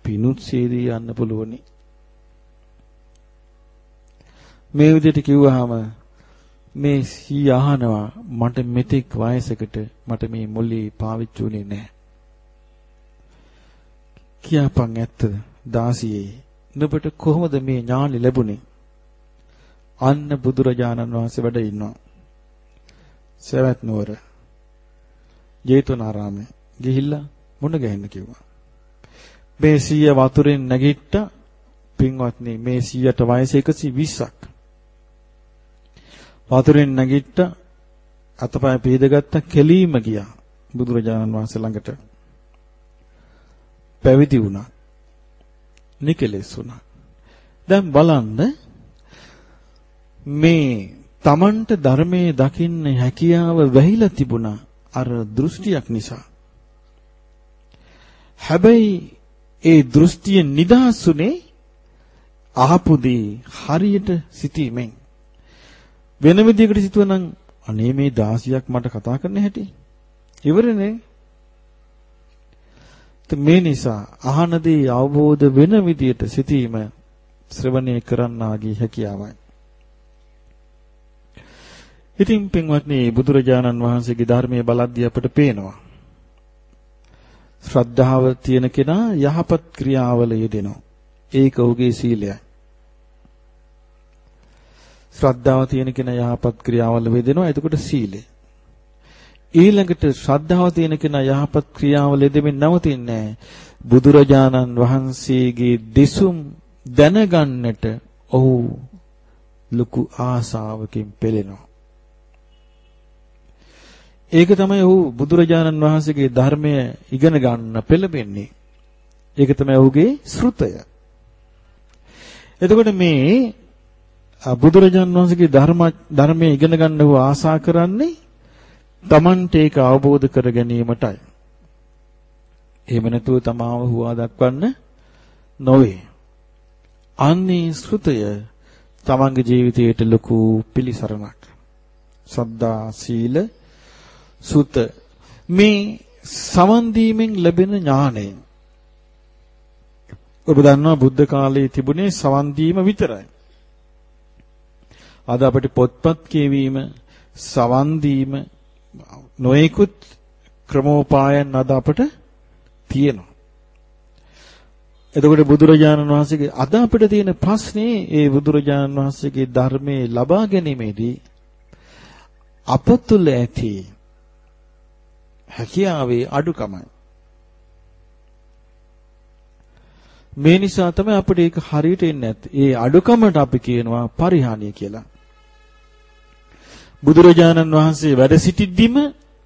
පිනුත් සේදී යන්න පුළුවනි. මේ විදිහට කිව්වහම මේ සී අහනවා මට මෙතෙක් වයසකට මට මේ මොලේ පාවිච්චි උනේ නැහැ. කියපන් ඇත්තද දාසියේ නුඹට කොහොමද මේ ඥානෙ ලැබුණේ? අන්න බුදුරජාණන් වහන්සේ වැඩ ඉන්නවා. සවැත් නුවර ජේතවනාරාමේ ගිහිල්ලා මුණ ගැහෙන්න කිව්වා. මේ 100 වතුරෙන් නැගිට්ට පින්වත්නි මේ 100ට වයස 120ක්. වතුරෙන් නැගිට්ට අතපය පීදගත්ත කෙලීම ගියා බුදුරජාණන් වහන්සේ ළඟට. පැවිදි වුණා. නිකලෙස් වුණා. දැන් බලන්න මේ තමන්ට ධර්මයේ දකින්න හැකියාව වැහිලා තිබුණා අර දෘෂ්ටියක් නිසා. හැබැයි ඒ දෘෂ්ටිය නිදහසුනේ අහපුදී හරියට සිටීමෙන් වෙන විදිහකට සිතුවනම් අනේ මේ 16ක් මට කතා කරන්න හැටි ඉවරනේ මේ නිසා අහන දේ අවබෝධ වෙන විදිහට සිටීම ශ්‍රවණය කරන්නාගේ හැකියාවයි ඉතින් පින්වත්නි බුදුරජාණන් වහන්සේගේ ධර්මයේ බලද්දී අපට පේනවා. ශ්‍රද්ධාව තියෙන කෙනා යහපත් ක්‍රියාවල යෙදෙනවා. ඒක ඔහුගේ සීලයයි. ශ්‍රද්ධාව තියෙන කෙනා යහපත් ක්‍රියාවල යෙදෙනවා. එතකොට සීලය. ඊළඟට ශ්‍රද්ධාව තියෙන කෙනා යහපත් ක්‍රියාවල යෙදෙමින් නවතින්නේ බුදුරජාණන් වහන්සේගේ දෙසුම් දැනගන්නට ඔහු ලොකු ආසාවකින් පෙළෙනවා. ඒක තමයි ඔහු බුදුරජාණන් වහන්සේගේ ධර්මය ඉගෙන ගන්න පෙළඹෙන්නේ. ඒක තමයි ඔහුගේ ශ්‍රුතය. එතකොට මේ බුදුරජාණන් වහන්සේගේ ධර්ම ධර්මයේ ඉගෙන ගන්න ඔහු ආසා කරන්නේ Tamante ඒක අවබෝධ කර ගැනීමටයි. එහෙම නැතුව තමාව හුවා දක්වන්න නොවේ. අන්නේ ශ්‍රුතය තමන්ගේ ජීවිතයට ලොකු පිළිසරණක්. සද්දා සීල සුත මේ සමන් දීමෙන් ලැබෙන ඥාණය ඔබ දන්නවා බුද්ධ කාලයේ තිබුණේ සමන් දීම විතරයි. අද අපිට පොත්පත් කියවීම, සමන් දීම නොයෙකුත් ක්‍රමෝපායන් අද අපට තියෙනවා. එතකොට බුදුරජාණන් වහන්සේගේ අද අපිට තියෙන ප්‍රශ්නේ ඒ බුදුරජාණන් වහන්සේගේ ධර්මයේ ලබා ගැනීමේදී අප තුළ ඇති හැකියාවේ අඩුකමයි. මේ නිසා තමයි අපිට ඒක හරියට එන්නේ නැත්තේ. ඒ අඩුකමට අපි කියනවා පරිහානිය කියලා. බුදුරජාණන් වහන්සේ වැඩ සිටිද්දිම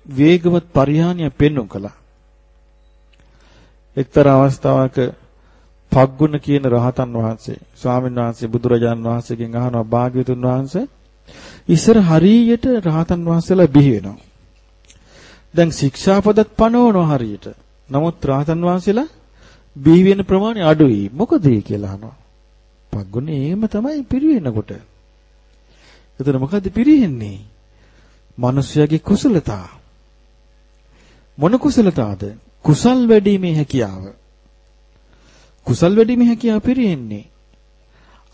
වේගවත් පරිහානිය පෙන්වුම් කළා. එක්තරා අවස්ථාවක පග්ගුණ කියන රහතන් වහන්සේ ස්වාමීන් වහන්සේ බුදුරජාණන් වහන්සේගෙන් අහනවා භාග්‍යවතුන් වහන්සේ ඉස්සර හරියට රහතන් වහන්සේලා බිහි වෙනවා. දැන් ශික්ෂාපදත් පනවනවා හරියට. නමුත් රහතන් වහන්සේලා බිහි වෙන ප්‍රමාණය අඩුයි. මොකද ඒ කියලා අහනවා. පග්ගුණේ එහෙම තමයි පිරිවෙනකොට. එතන මොකද්ද පිරෙන්නේ? මිනිස්යාගේ කුසලතා. මොන කුසලතාවද? කුසල් වැඩිීමේ හැකියාව. කුසල් වැඩිීමේ හැකියාව පිරෙන්නේ.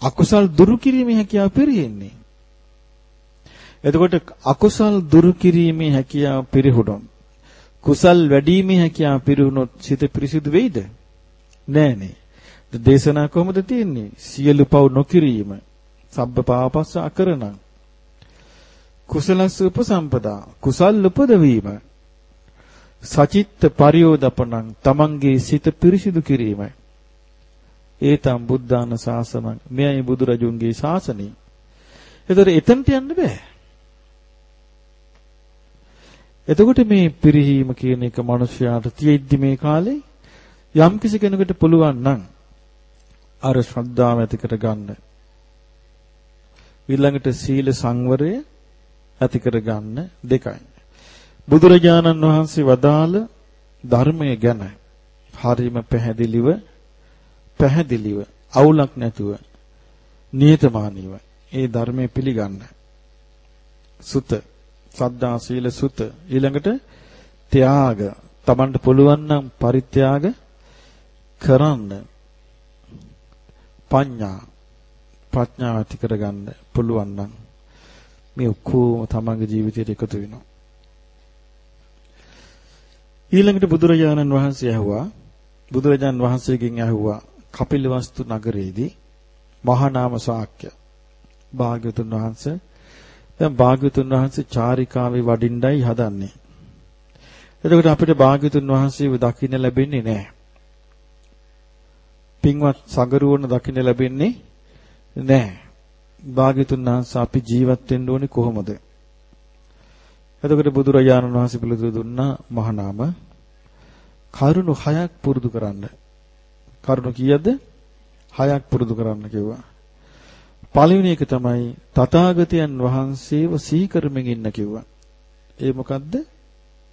අකුසල් දුරු කිරීමේ හැකියාව පිරෙන්නේ. එතකොට අකුසල් දුරු කිරීමේ හැකියාව පිරිහුණොත් කුසල් වැඩිීමේ හැකියාව පිරිහුණොත් සිත පිරිසිදු වෙයිද? නෑනේ. දේශනා කොහොමද තියෙන්නේ? සියලු පව් නොකිරීම. සබ්බ පාපස්ස අකරණං. කුසලස්ස උපසම්පදා. කුසල් උපදවීම. සචිත්ත පරියෝදපණං තමන්ගේ සිත පිරිසිදු කිරීමයි. ඒතම් බුද්ධාන ශාසනං මෙයයි බුදුරජුන්ගේ ශාසනය. ඒතර එතනට යන්න බෑ. එතකොට මේ පිරිහීම කියන එක මිනිස්යාට තියෙද්දි මේ කාලේ යම් කිසි කෙනෙකුට පුළුවන් නම් අර ශ්‍රද්ධාව ඇති කරගන්න ඊළඟට සීල සංවරය ඇති කරගන්න දෙකයි. බුදුරජාණන් වහන්සේ වදාළ ධර්මය ගැන හරිම පැහැදිලිව පැහැදිලිව අවුලක් නැතුව නියතමානීව ඒ ධර්මය පිළිගන්න. සුත සද්දා සීල සුත ඊළඟට ත්‍යාග. තමන්ට පුළුවන් නම් පරිත්‍යාග කරන්න. පඤ්ඤා. ප්‍රඥාව ඇති කරගන්න පුළුවන් නම් මේ ඔක්කොම තමන්ගේ ජීවිතයට එකතු වෙනවා ඊළඟට බුදුරජාණන් වහන්සේ ඇහුවා බුදුරජාණන් වහන්සේගෙන් ඇහුවා කපිලවස්තු නගරයේදී මහා නාම ශාක්‍ය භාග්‍යතුන් වහන්සේ දැන් භාග්‍යතුන් වහන්සේ චාරිකාවේ වඩින්නයි හදන්නේ. එතකොට අපිට භාග්‍යතුන් වහන්සේව දකින්න ලැබෙන්නේ නැහැ. පින්වත් සගරුවන දකින්න ලැබෙන්නේ නැහැ. භාග්‍යතුන් වහන්සේ අපි ජීවත් වෙන්න ඕනේ කොහොමද? එතකොට බුදුරජාණන් වහන්සේ පිළිතුරු දුන්නා මහානාම කරුණු හයක් පුරුදු කරන්න. කරුණු කීයද? හයක් පුරුදු කරන්න කිව්වා. පළවෙනි එක තමයි තථාගතයන් වහන්සේව සිහි කරමින් ඉන්න කිව්වා. ඒ මොකද්ද?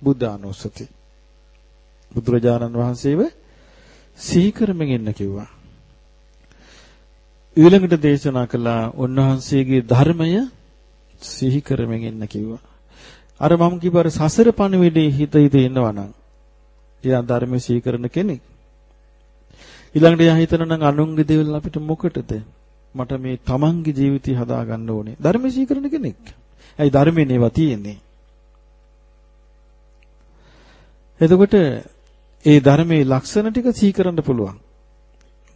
බුද්ධානුස්සති. බුදුරජාණන් වහන්සේව සිහි කරමින් ඉන්න කිව්වා. ඊළඟට දේශනා කළා උන්වහන්සේගේ ධර්මය සිහි කරමින් ඉන්න කිව්වා. අර මම කිව්ව අර සසර පණිවිඩේ හිත හිත ඉන්නවනම් එයා ධර්මයේ සීකරන කෙනෙක්. ඊළඟට එයා හිතන නම් අනුන්ගේ දේවල් අපිට මොකටද? මට මේ තමන්ගේ ජීවිතය හදා ගන්න ඕනේ. ධර්මයේ සීකරන කෙනෙක්. ඇයි ධර්මයේ නේවා තියෙන්නේ? එතකොට ඒ ධර්මයේ ලක්ෂණ ටික සීකරන්න පුළුවන්.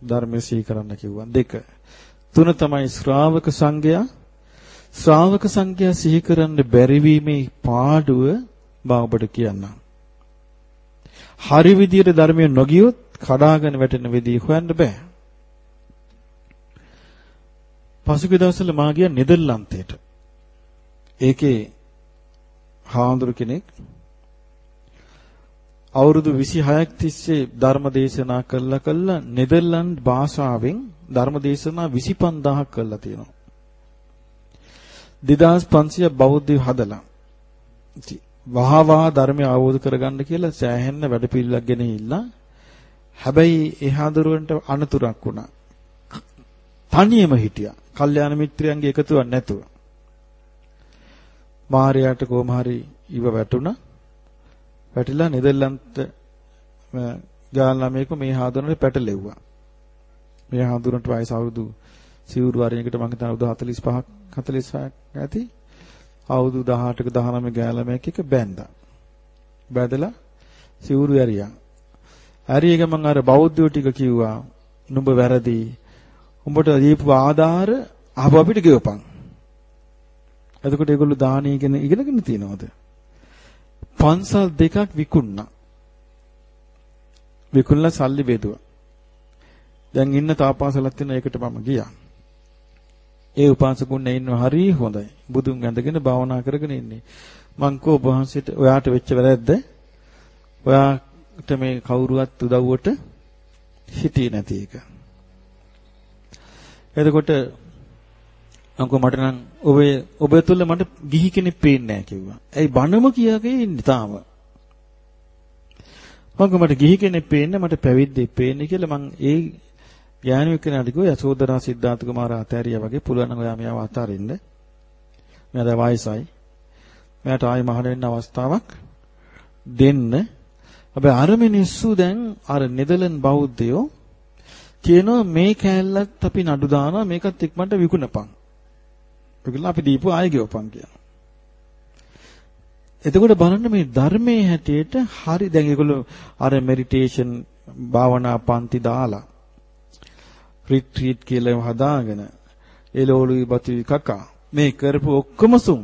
ධර්මයේ සීකරන්න කිව්වා. දෙක. තුන තමයි ශ්‍රාවක සංඝයා ශ්‍රාවක සංඝයා සිහි කරන්න බැරිවීමේ පාඩුව මම ඔබට කියන්නම්. හරි විදියට ධර්මය නොගියොත් කඩාගෙන වැටෙන විදිය හොයන්න බෑ. පසුගිය දවස්වල මා ගියා නෙදර්ලන්තයට. ඒකේ හාමුදුරු කෙනෙක් අවුරුදු 26ක් තිස්සේ ධර්ම දේශනා කළා කළා නෙදර්ලන්ඩ් භාෂාවෙන් ධර්ම දේශනා 25000ක් කළා තියෙනවා. 2500 බෞද්ධය හදලා වහා වහා ධර්මය අවබෝධ කරගන්න කියලා සෑහෙන්න වැඩපිළිවෙලක් ගෙන ඉල්ලා හැබැයි එහා දරුවන්ට අනතුරක් වුණා. තනියම හිටියා. කල්යාණ මිත්‍රයන්ගේ එකතුවක් නැතුව. මාර්යාට කොහොම හරි ඉව වැටුණා. වැටිලා නෙදර්ලන්ත ගාල් ළමයෙක් මේ හාදුනට පැටලෙව්වා. මේ හාදුනට වයස අවුරුදු සිවුරු වරිණයකට මම හිතන අවුරුදු 45ක් 46ක් ඇති අවුරුදු 18ක 19 ගෑලමක් එක බැන්දා. බැදලා සිවුරු ඇරියා. ඇරිය ගමන් අර බෞද්ධයෝ ටික කිව්වා නුඹ වැරදි. උඹට දීපු ආධාර ආපු අපිට ගෙවපන්. එතකොට ඒගොල්ලෝ දානීය ඉගෙන ඉගෙනගෙන තියනවාද? පන්සල් දෙකක් විකුණා. විකුණලා සල්ලි බෙදුවා. දැන් ඉන්න තාපාසලක් තියෙන එකට මම ගියා. ඒ උපාසකුන් ඉන්නව හරි හොඳයි. බුදුන් ඇඳගෙන භාවනා කරගෙන ඉන්නේ. මං කෝ ඔබ වහන්සේට ඔයාට වෙච්ච වැරද්ද ඔයාට මේ කවුරුවත් උදව්වට හිටියේ නැති එක. එතකොට අංකෝ මට නම් ඔබේ ඔබ තුළ මට ගිහි කෙනෙක් පේන්නේ නැහැ කිව්වා. ඇයි බණම කියාගේ ඉන්නේ තාම? මං මට ගිහි කෙනෙක් පේන්නේ මට පැවිද්දෙක් පේන්නේ කියලා මං ඒ ඥානික කෙනාට කිව්වා යසෝදරා සිද්ධාර්ථ කුමාරයා අතෑරියා වගේ පුළුවන් නම් ඔයා මෙයාව අතාරින්න. මෙයා දැන් වයසයි. මෙයාට ආයෙ මහණ වෙන්න අවස්ථාවක් දෙන්න. හැබැයි අර මිනිස්සු දැන් අර නෙදලන් බෞද්ධයෝ කියනවා මේ කෑල්ලත් අපි නඩු දානවා මේකත් ඉක්මනට විකුණපන්. ඒගොල්ලෝ අපි දීපු ආයෙ ගෙවපන් කියනවා. එතකොට බලන්න මේ ධර්මයේ හැටියට හරි දැන් ඒගොල්ලෝ අර මෙඩිටේෂන් භාවනා පන්ති දාලා රිට්‍රීට් කියලා හදාගෙන එළවලුයි බතුයි කකා මේ කරපු ඔක්කොම සුම්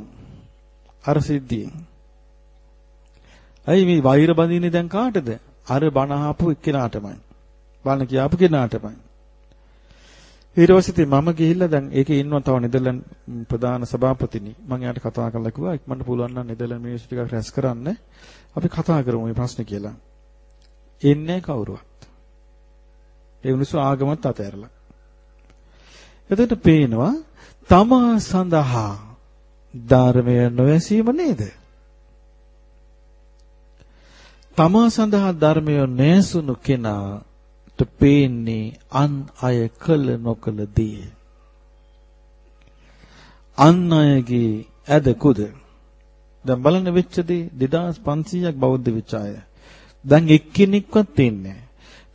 අර සිද්ධියෙන්. අයි මේ වෛර බඳින්නේ දැන් කාටද? අර බණ අහපු එක්කෙනාටමයි. බණ කියාපු කෙනාටමයි. ඊට පස්සේ මම ගිහිල්ලා දැන් ඒකේ ඉන්නවා තව නෙදර්ලන්ඩ් ප්‍රධාන සභාපතිනි. මම එයාට කතා කරලා කිව්වා ඉක්මනට පුළුවන් නම් නෙදර්ලන්ඩ් මිනිස්සු ටිකක් රැස් කරන්න. අපි කතා කරමු මේ ප්‍රශ්නේ කියලා. එන්නේ කවුරුවත්. ඒ මිනිස්සු ආගමත් අතහැරලා එතකොට පේනවා තමා සඳහා ධර්මය නොවැසීම නේද? තමා සඳහා ධර්මය නැසුණු කෙනාට පේන්නේ අන් අය කළ නොකළ දේ. අන් අයගේ ඇද කුද. දැන් බලන්න වෙච්ච දේ 2500ක් බෞද්ධ වෙච්ච අය. දැන් එක්කෙනෙක්වත් දෙන්නේ නැහැ.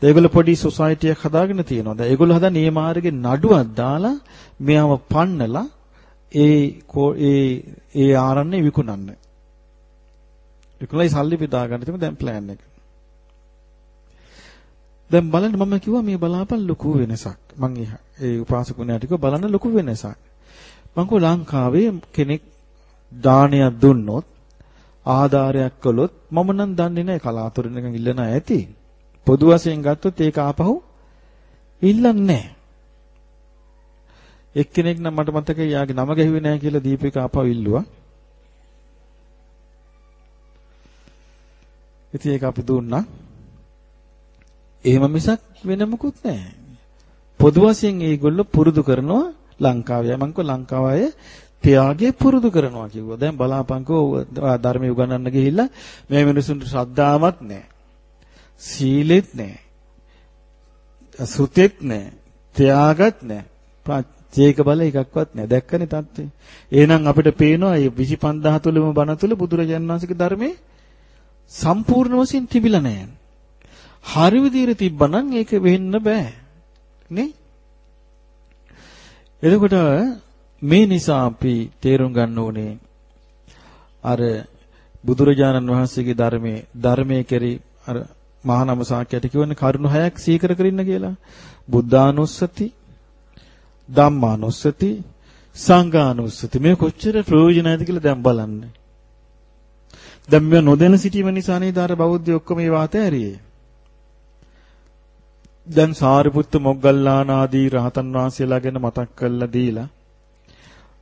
ඒගොල්ලෝ පොඩි සොසයිටි එකක් හදාගෙන තියෙනවා. දැන් ඒගොල්ලෝ හදන්නේ මේ මාර්ගේ නඩුවක් දාලා මෙයාව පන්නලා ඒ ඒ ඒ ආරන්නේ විකුණන්න. විකුණලා සල්ලි පිටා ගන්න තමයි දැන් ප්ලෑන් එක. දැන් බලන්න මම කිව්වා මේ බලාපන් ලොකු වෙනසක්. මං ඒ උපාසකුණයාට කිව්වා බලන්න ලොකු වෙනසක්. මං කෝ ලංකාවේ කෙනෙක් දානයක් දුන්නොත් ආධාරයක් කළොත් මම නම් දන්නේ නැහැ කලාතුරකින් නිකන් ඉල්ලන ඇති. පොදු වශයෙන් ගත්තොත් ඒක ආපහු ඉල්ලන්නේ නැහැ. එක්කෙනෙක් නම් මට මතකයි යාගේ නම ගැහුවේ නැහැ කියලා දීපේක ආපහු ඉල්ලුවා. ඉතින් ඒක අපි දුන්නා. එහෙම මිසක් වෙන මොකුත් නැහැ. පොදු වශයෙන් ඒගොල්ලෝ පුරුදු කරනවා ලංකාවේ. මං කෝ ලංකාවේ ත්‍යාගය පුරුදු කරනවා කිව්වා. දැන් බලාපංකෝ ධර්මය උගන්වන්න ගිහිල්ලා මේ මිනිසුන්ට ශ්‍රද්ධාවක් නැහැ. සීලෙත් නැහැ. සුතෙත් නැහැ. ත්‍යාගත් නැහැ. චේක බල එකක්වත් නැහැ. දැක්කනේ தත්ත්වය. එහෙනම් අපිට පේනවා මේ 25000 තුලම බණ තුල බුදුරජාණන් වහන්සේගේ ධර්මයේ සම්පූර්ණ වශයෙන් තිබිලා නැහැ. හරි විදිහට තිබ්බනම් ඒක වෙන්න බෑ. නේ? එතකොට මේ නිසා අපි තේරුම් ගන්න ඕනේ අර බුදුරජාණන් වහන්සේගේ ධර්මයේ ධර්මයේ කෙරෙහි අර මහා නම සාක්‍යයට කියවන්නේ කරුණු හයක් සීකර කරින්න කියලා. බුද්ධානුස්සති, ධම්මානුස්සති, සංඝානුස්සති. මේ කොච්චර ප්‍රයෝජනයිද කියලා දැන් බලන්න. දැන් මේ නොදැන සිටීම නිසා නේද අර බෞද්ධ ඔක්කොම මේ වාතය ඇරියේ. දැන් සාරිපුත්ත මොග්ගල්ලාන ආදී රහතන් වහන්සේලා ගැන මතක් කරලා දීලා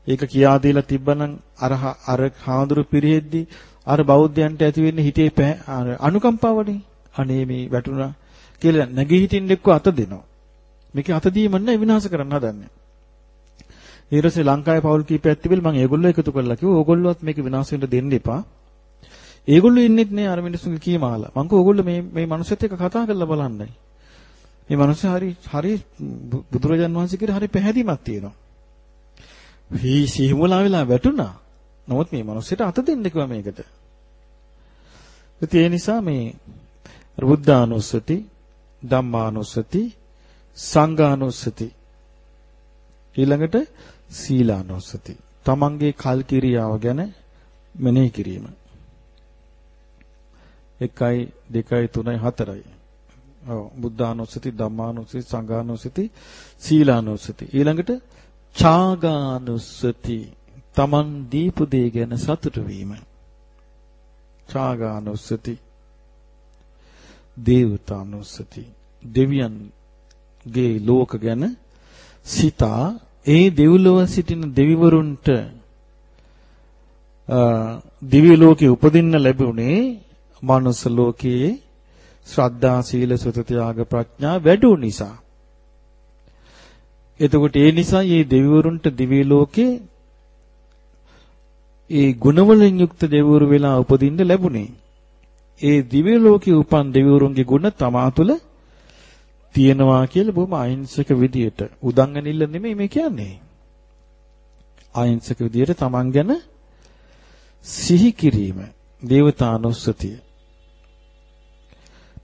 ඒක කියා දීලා තිබ්බනම් අර අර හාඳුරු පිරිහෙද්දි අර බෞද්ධයන්ට ඇති වෙන්නේ හිතේ අනුකම්පාවනේ අනේ මේ වැටුණා කියලා නැගී හිටින්න එක්ක අත දෙනවා. මේකේ අත දීම නැහැ විනාශ කරන්න හදන්නේ. ඊට පස්සේ ලංකාවේ පවුල් කීපයක් තිබිලා මම ඒගොල්ලෝ එකතු කරලා කිව්වා ඕගොල්ලෝත් මේක විනාශ වෙන්න දෙන්න එපා. ඒගොල්ලෝ ඉන්නෙත් නේ අර මිනිස්සුන්ගේ කීමාලා. මං කෝ ඕගොල්ලෝ මේ මේ මිනිස්සුත් එක්ක කතා කරලා බලන්නයි. මේ මිනිස්සු හරි හරි බුදුරජාන් වහන්සේ කියලා හරි පැහැදිලිමත් තියෙනවා. හී සිහිමුලා වෙලා වැටුණා. නමුත් මේ මිනිස්සුන්ට අත දෙන්න කිව්වා මේකට. ඒ නිසා මේ බුද්ධානුස්සති, ධම්මානුස්සති, සංඝානුස්සති. ඊළඟට සීලානුස්සති. තමන්ගේ කල් කිරියාව ගැන මෙනෙහි කිරීම. 1යි 2යි 3යි 4යි. ඔව් බුද්ධානුස්සති, ධම්මානුස්සති, සංඝානුස්සති, සීලානුස්සති. ඊළඟට ඡාගානුස්සති. තමන් දීපු දේ ගැන සතුටු වීම. ඡාගානුස්සති දේවතානුස්සති දෙවියන් ගේ ලෝක ගැන සිතා ඒ දෙව්ලොව සිටින දෙවිවරුන්ට දිව්‍ය ලෝකේ උපදින්න ලැබුණේ මනුස්ස ලෝකයේ ශ්‍රද්ධා සීල සුත ත්‍යාග ප්‍රඥා වැඩු නිසා. එතකොට ඒ නිසා මේ දෙවිවරුන්ට දිව්‍ය ලෝකේ ඒ ගුණවලින් යුක්ත දෙවිවරු වෙලා උපදින්න ලැබුණේ. ඒ දිව්‍ය ලෝකේ උපන් දෙවිවරුන්ගේ ගුණ තමා තුළ තියෙනවා කියලා බොහොම අහිංසක විදියට උදංගනිල්ල නෙමෙයි මේ කියන්නේ. අහිංසක විදියට තමන් ගැන සිහි කිරීම දේවතානුස්සතිය.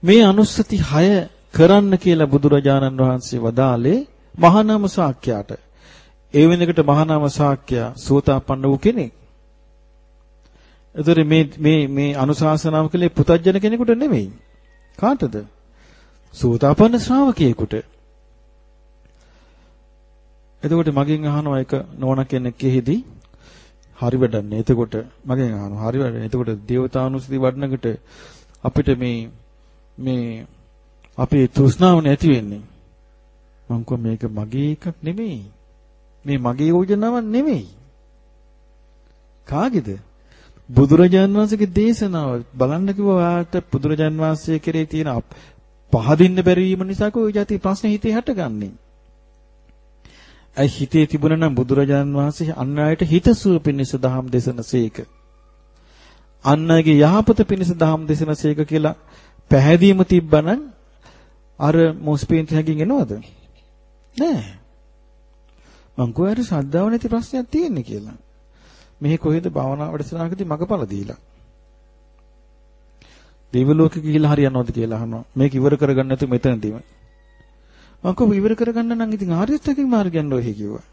මේ අනුස්සති 6 කරන්න කියලා බුදුරජාණන් වහන්සේ වදාළේ මහානාම ශාක්‍යයට. ඒ වෙනකොට මහානාම ශාක්‍ය සෝතාපන්න වූ කෙනෙක්. එතකොට මේ මේ මේ අනුශාසනාව කළේ පුතජන කෙනෙකුට නෙමෙයි. කාටද? සෝතාපන්න ශ්‍රාවකයෙකුට. එතකොට මගෙන් අහනවා එක නෝන කෙනෙක් එහිදී හරි වැඩන්නේ. එතකොට මගෙන් අහනවා හරි වැඩන්නේ. එතකොට දේවතානුස්සති වඩනකට අපිට මේ මේ අපේ තෘෂ්ණාව නැති වෙන්නේ. මං මේක මගේ එකක් නෙමෙයි. මේ මගේ යෝජනාවක් නෙමෙයි. කාගේද? බුදුරජාන් වහන්සේගේ දේශනාව බලන්න කිව්වා ඔයාට බුදුරජාන් වහන්සේ කෙරේ තියෙන පහදින්න බැරි වීම නිසා කොයි જાති ප්‍රශ්න හිතේ හටගන්නේ. ඇයි හිතේ තිබුණා නම් බුදුරජාන් වහන්සේ අන් අයට හිතසුව පිණිස දහම් දේශනසේක. අන් අයගේ යහපත පිණිස දහම් දේශනසේක කියලා පැහැදීම තිබ්බනම් අර මොස්පේන්ති හැකින් එනවද? නෑ. මං කොහේද ශ්‍රද්ධාව නැති ප්‍රශ්නයක් තියෙන්නේ කියලා. මෙහි කොහෙද භාවනා වැඩසටහනකදී මගපල දීලා. දෙවි ලෝකෙ ගිහිල්ලා හරියනවද කියලා අහනවා. මේක ඉවර කරගන්න නැතු මෙතනදීම. මම කිව්වා ඉවර කරගන්න නම් ඉතින් ආර්ය අෂ්ටාංගික මාර්ගය යන්න ඕනේ කිව්වා.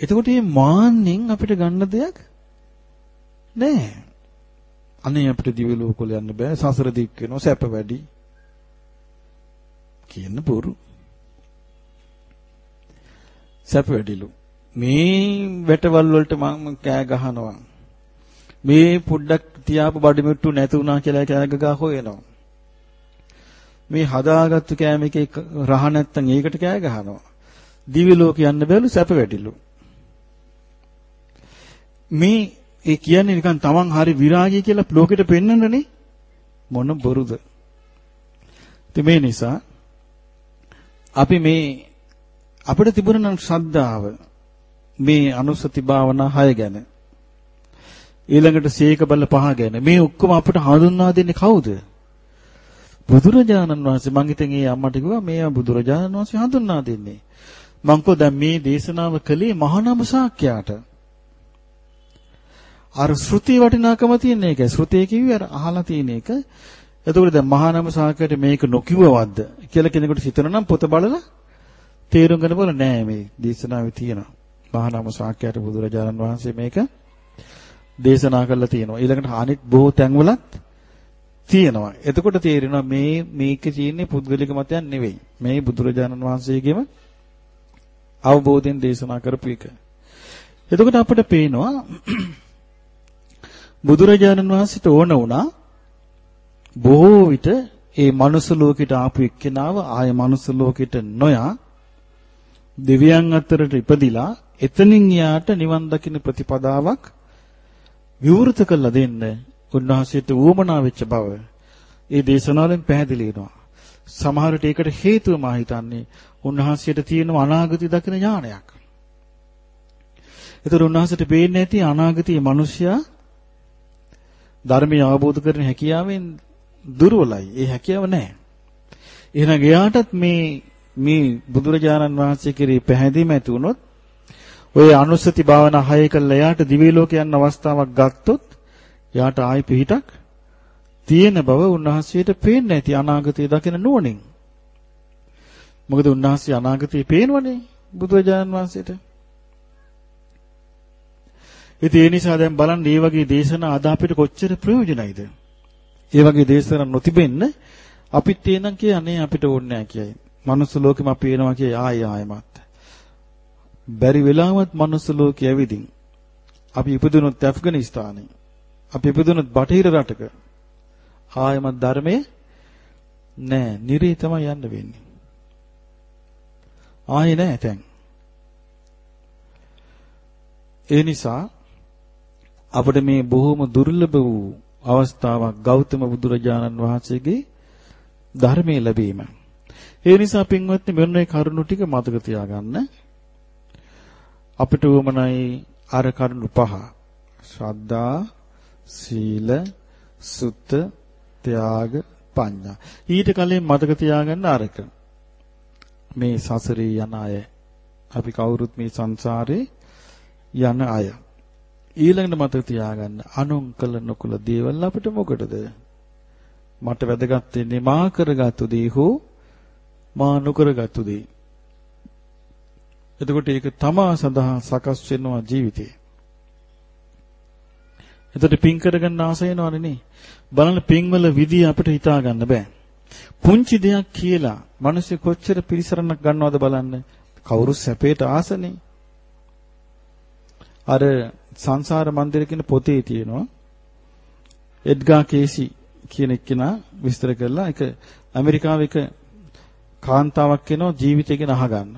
එතකොට මේ මාන්නෙන් අපිට ගන්න දෙයක් නෑ. අනේ අපිට දිව්‍ය ලෝකවල යන්න බෑ. සසර දික් වෙනවා, සැප වැඩි. කියන බොරු. සැප වැඩිලු. මේ වැටවල් වලට මම කෑ ගහනවා. මේ පොඩ්ඩක් තියාපු බඩමිට්ටු නැති වුණා කියලා කෑ ගහ හොයනවා. මේ හදාගත්තු කෑම එකේ රහ නැත්තම් ඒකට කෑ ගහනවා. දිව්‍ය ලෝක යන්න බැලු සැප වැඩිලු. මේ ඒ කියන්නේ නිකන් තමන් හරි විරාගී කියලා ලෝකෙට පෙන්වන්නනේ මොන බොරුද. ඉතින් මේ නිසා අපි මේ අපිට තිබුණ නම් ශ්‍රද්ධාව මේ අනුසති භාවනා 6 ගැන ඊළඟට සීක බල පහ ගැන මේ ඔක්කොම අපිට හඳුන්වා දෙන්නේ කවුද? බුදුරජාණන් වහන්සේ මං හිතෙන් ඒ අම්මට කිව්වා මේ බුදුරජාණන් වහන්සේ හඳුන්වා දෙන්නේ. මං කෝ දැන් මේ දේශනාව කළේ මහානාම ශාක්‍යයාට. අර ශ්‍රුති වටිනාකම තියෙන එක. ශ්‍රුතිය කිව්වේ අර අහලා තියෙන එක. එතකොට දැන් මහානාම ශාක්‍යයට මේක නොකියවවද්ද කියලා කෙනෙකුට හිතනවා නම් පොත බලලා තේරුම් ගන්න බල නෑ මේ දේශනාවේ තියෙනවා. මහානාම ශාක්‍යයට බුදුරජාණන් වහන්සේ මේක දේශනා කරලා තියෙනවා. ඊළඟට අනිත් බොහෝ තැන්වලත් තියෙනවා. එතකොට තේරෙනවා මේ මේකේ තියෙන්නේ පුද්ගලික මතයක් නෙවෙයි. මේ බුදුරජාණන් වහන්සේගේම අවබෝධයෙන් දේශනා කරපු එක. එතකොට අපිට පේනවා බුදුරජාණන් වහන්සේට ඕන වුණා බොහෝ විට ඒ මනුස්ස ලෝකෙට ආපු එක්කෙනාව ආය මනුස්ස ලෝකෙට නොයා දෙවියන් අතරට ඉපදිලා එතනින් යාට නිවන් දකින්න ප්‍රතිපදාවක් විවෘත කළ දෙන්න උන්වහන්සේට උවමනා වෙච්ච බව ඒ දේශනාවෙන් පැහැදිලි වෙනවා. සමහර විට ඒකට හේතුව මා හිතන්නේ උන්වහන්සේට තියෙන අනාගතය දකින ඥානයක්. ඒතර උන්වහන්සේට පේන්නේ නැති අනාගතයේ මිනිසයා ධර්මය අවබෝධ කරගෙන හැකියාවෙන් දුර්වලයි. ඒ හැකියාව නැහැ. එහෙනම් එයාටත් මේ මේ බුදුරජාණන් වහන්සේ කෙරෙහි පැහැදීම ඇති වුණොත් ඔය අනුස්සති භාවනා හය කළා යාට දිව්‍ය ලෝක යන අවස්ථාවක් ගත්තොත් යාට ආයි පිහිටක් තියෙන බව උන්වහන්සේට පේන්නේ නැති අනාගතය දකින නුවණින්. මොකද උන්වහන්සේ අනාගතය පේනවනේ බුදුරජාණන් වහන්සේට. ඉතින් ඒ නිසා දැන් බලන්න මේ වගේ දේශනා අද අපිට කොච්චර ප්‍රයෝජනයිද? ඒ වගේ දේශනා නොතිබෙන්න අපිත් තේනම් කියන්නේ අපිට ඕනේ නැහැ කියයි. මනුස්ස ලෝකෙම අපි වෙනවා කිය ආය ආයමත්. බැරි වෙලාවත් මනුස්ස ලෝකෙ ඇවිදින් අපි ඉපදුනොත් ඇෆ්ගනිස්තානේ අපි ඉපදුනොත් බටහිර රටක ආයමත් ධර්මයේ නෑ, නිරේ තමයි යන්න වෙන්නේ. ආයේ නෑ දැන්. ඒ නිසා අපිට මේ බොහොම දුර්ලභ වූ අවස්ථාවක් ගෞතම බුදුරජාණන් වහන්සේගේ ධර්මයේ ලැබීම. ඒ නිසා පින්වත්නි මෙන්න මේ කරුණු ටික මතක තියාගන්න. අපිට උවමනයි අර කරුණු පහ. ශ්‍රද්ධා, සීල, සුත්ත, ත්‍යාග, පඤ්ඤා. ඊට කලින් මතක තියාගන්න අරක. මේ සසරේ යන අය. අපි කවුරුත් මේ සංසාරේ යන අය. ඊළඟට මතක තියාගන්න අනුන් කළ නොකළ දේවල් අපිට මොකටද? මට වැදගත් වෙන්නේ මා කරගත්තු දේ හෝ මා නොකරගත්තු දේ. එතකොට ඒක තමා සඳහා සකස් වෙනවා ජීවිතේ. එතකොට පින් කරගන්න ආස වෙනවනේ නේ. බලන්න පින්වල විදිය අපිට හිතා ගන්න බෑ. පුංචි දෙයක් කියලා මිනිස්සු කොච්චර පිළිසරණක් ගන්නවද බලන්න. කවුරු සැපේට ආසනේ. අර සංසාර මන්දිර කියන පොතේ තියෙනවා එඩ්ගා කේසි කියන එක්කෙනා විස්තර කරලා ඒක ඇමරිකාවේ එක කාන්තාවක් කෙනා ජීවිතය ගැන අහගන්න.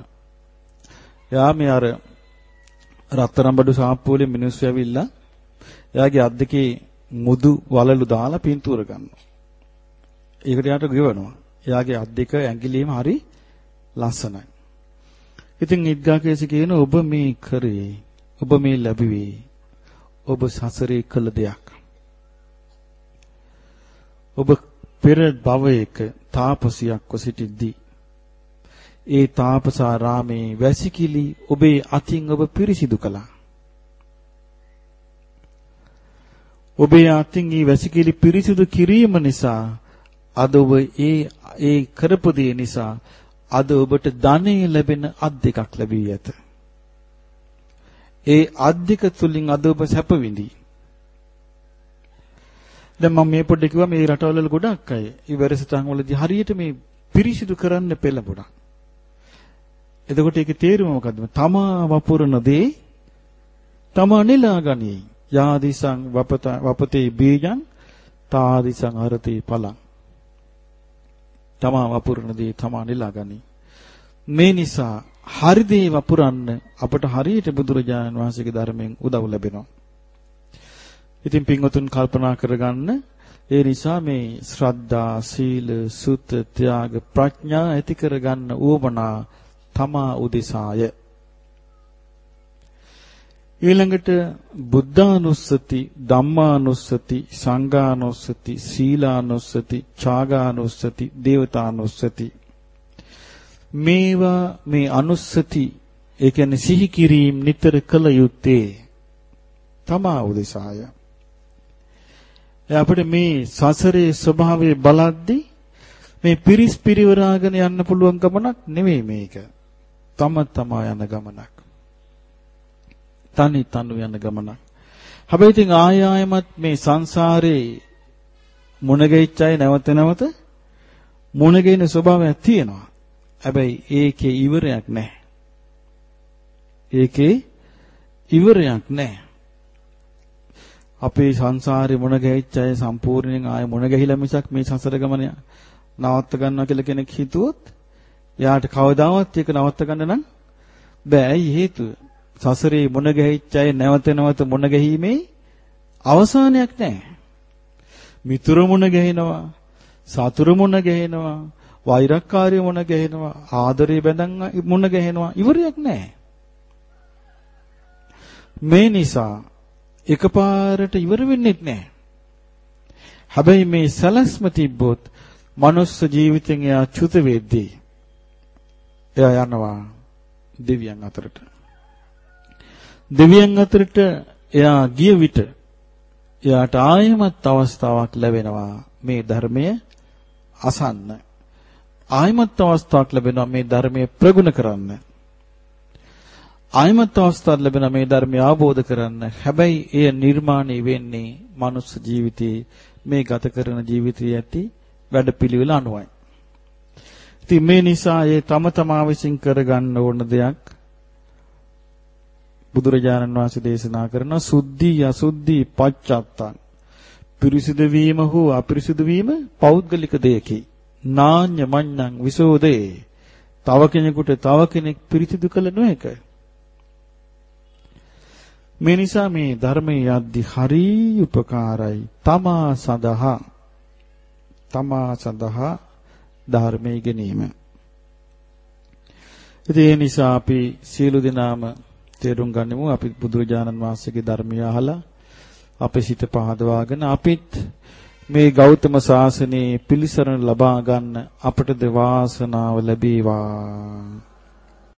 එයා මේ අර රත්තරන් බඩු සාප්පුවලින් මිනිස්සු ඇවිල්ලා එයාගේ අත් දෙකේ මුදු වලලු දාලා පින්තූර ගන්නවා. ඒකට යාට ගෙවනවා. එයාගේ අත් දෙක ඇඟිලිම හරි ලස්සනයි. ඉතින් ඉද්ගා කේසි කියන ඔබ මේ කරේ ඔබ මේ ලැබුවේ ඔබ සසරේ කළ දෙයක්. ඔබ පෙර භවයක තාපසියක්ව සිටිද්දී ඒ තාපසාරාමේ වැසිකිලි ඔබේ අතින් ඔබ පිරිසිදු කළා. ඔබේ අතින් මේ වැසිකිලි පිරිසිදු කිරීම නිසා අද ඔබ ඒ ඒ කරපු නිසා අද ඔබට ධනෙ ලැබෙන අත් දෙකක් ලැබී ඇත. ඒ අද්දික තුලින් අද ඔබ සැප විඳි. දැන් මම මේ පොඩ්ඩ කිව්වා මේ රටවල වල ගොඩක් අය ඉවරසතන් වලදී හරියට මේ පිරිසිදු කරන්න පෙළඹුණා. එතකොට ඒකේ තේරුම මොකද්ද? තමා වපුරන දේ තමා නෙලා ගනී. යාදිසං වපත වපතේ බීජං තාදිසං හරති පලං. තමා වපුරන දේ තමා නෙලා ගනී. මේ නිසා හරි දේ වපුරන්න අපට හරියට බුදුරජාණන් වහන්සේගේ ධර්මයෙන් උදව් ලැබෙනවා. ඉතින් පින්වතුන් කල්පනා කරගන්න ඒ නිසා මේ ශ්‍රද්ධා, සීල, සුත, ත්‍යාග, ප්‍රඥා ඇති කරගන්න උවමනා තමා උදෙසාය. ඊළඟට බුද්ධානුස්සති, ධම්මානුස්සති, සංඝානුස්සති, සීලානුස්සති, ඡාගානුස්සති, දේවතානුස්සති මේවා මේ අනුස්සති ඒ කියන්නේ සිහි කිරීම නිතර කළ යුත්තේ තමා උදෙසාය. අපිට මේ සසරේ ස්වභාවය බලද්දී මේ පිරිස් පිරිවරාගෙන යන්න පුළුවන් ගමනක් නෙවෙයි මේක. තම තමා යන ගමනක්. තනි තනු යන ගමනක්. හැබැයි ඉතින් ආය ආයමත් මේ සංසාරේ මුණ ගැහිච්ච අය නැවත නැවත මුණ ගැහෙන ස්වභාවයක් තියෙනවා. හැබැයි ඒකේ ඉවරයක් නැහැ. ඒකේ ඉවරයක් නැහැ. අපේ සංසාරේ මුණ ගැහිච්ච අය සම්පූර්ණයෙන් ආය මුණ ගැහිලා මිසක් මේ සසර ගමන නවත්ත ගන්නවා කියලා කෙනෙක් හිතුවොත් එයාට කවදාවත් ඒක නවත්ත ගන්න නම් බෑ. ඇයි හේතුව? සසරේ මුණ ගැහිච්ච අය නැවත නැවත මුණ ගැහිීමේ අවසානයක් නැහැ. මිතුරු මුණ ගැහෙනවා, සතුරු මුණ ගැහෙනවා, වෛරක්කාරය මුණ ගැහෙනවා, ආදරේ බැඳන් මුණ ගැහෙනවා. ඉවරයක් නැහැ. මේ නිසා එකපාරට ඉවර වෙන්නේ නැහැ. හැබැයි මේ සලස්ම තිබ්බොත් මනුස්ස ජීවිතෙන් එයා චුත වෙද්දී එයා යනවා දෙවියන් අතරට. දෙවියන් අතරට එයා ගිය විට එයාට ආයමත් අවස්ථාවක් ලැබෙනවා මේ ධර්මය අසන්න. ආයමත් අවස්ථාවක් ලැබෙනවා මේ ධර්මය ප්‍රගුණ කරන්න. ආයමත් අවස්ථාවක් ලැබෙනවා මේ ධර්මය අවබෝධ කරන්න. හැබැයි එය නිර්මාණය වෙන්නේ මනුස්ස ජීවිතයේ මේ ගත කරන ජීවිතයේ ඇති වැඩපිළිවෙල අනුවයි. ඉතින් මේ නිසා ඒ තම තමා විසින් කරගන්න ඕන දෙයක් බුදුරජාණන් වහන්සේ දේශනා කරන සුද්ධි අසුද්ධි පච්චත්තං පිරිසිදු වීම හෝ අපිරිසිදු වීම පෞද්ගලික දෙයකි නාඤ්ඤ මඤ්ඤං විසෝදේ තව කෙනෙකුට තව කෙනෙක් පිරිසිදු කළ නොහැක. මේ නිසා මේ ධර්මයේ යද්දි හරි උපකාරයි තමා සඳහා තමා සඳහා ධර්මයේ ගැනීම. ඒ නිසා අපි සියලු දෙනාම තේරුම් ගනිමු අපි බුදුරජාණන් වහන්සේගේ ධර්මය අහලා අපේ සිත පහදවාගෙන අපිත් මේ ගෞතම සාසනයේ පිළිසරණ ලබා ගන්න අපට ද වාසනාව ලැබේවා.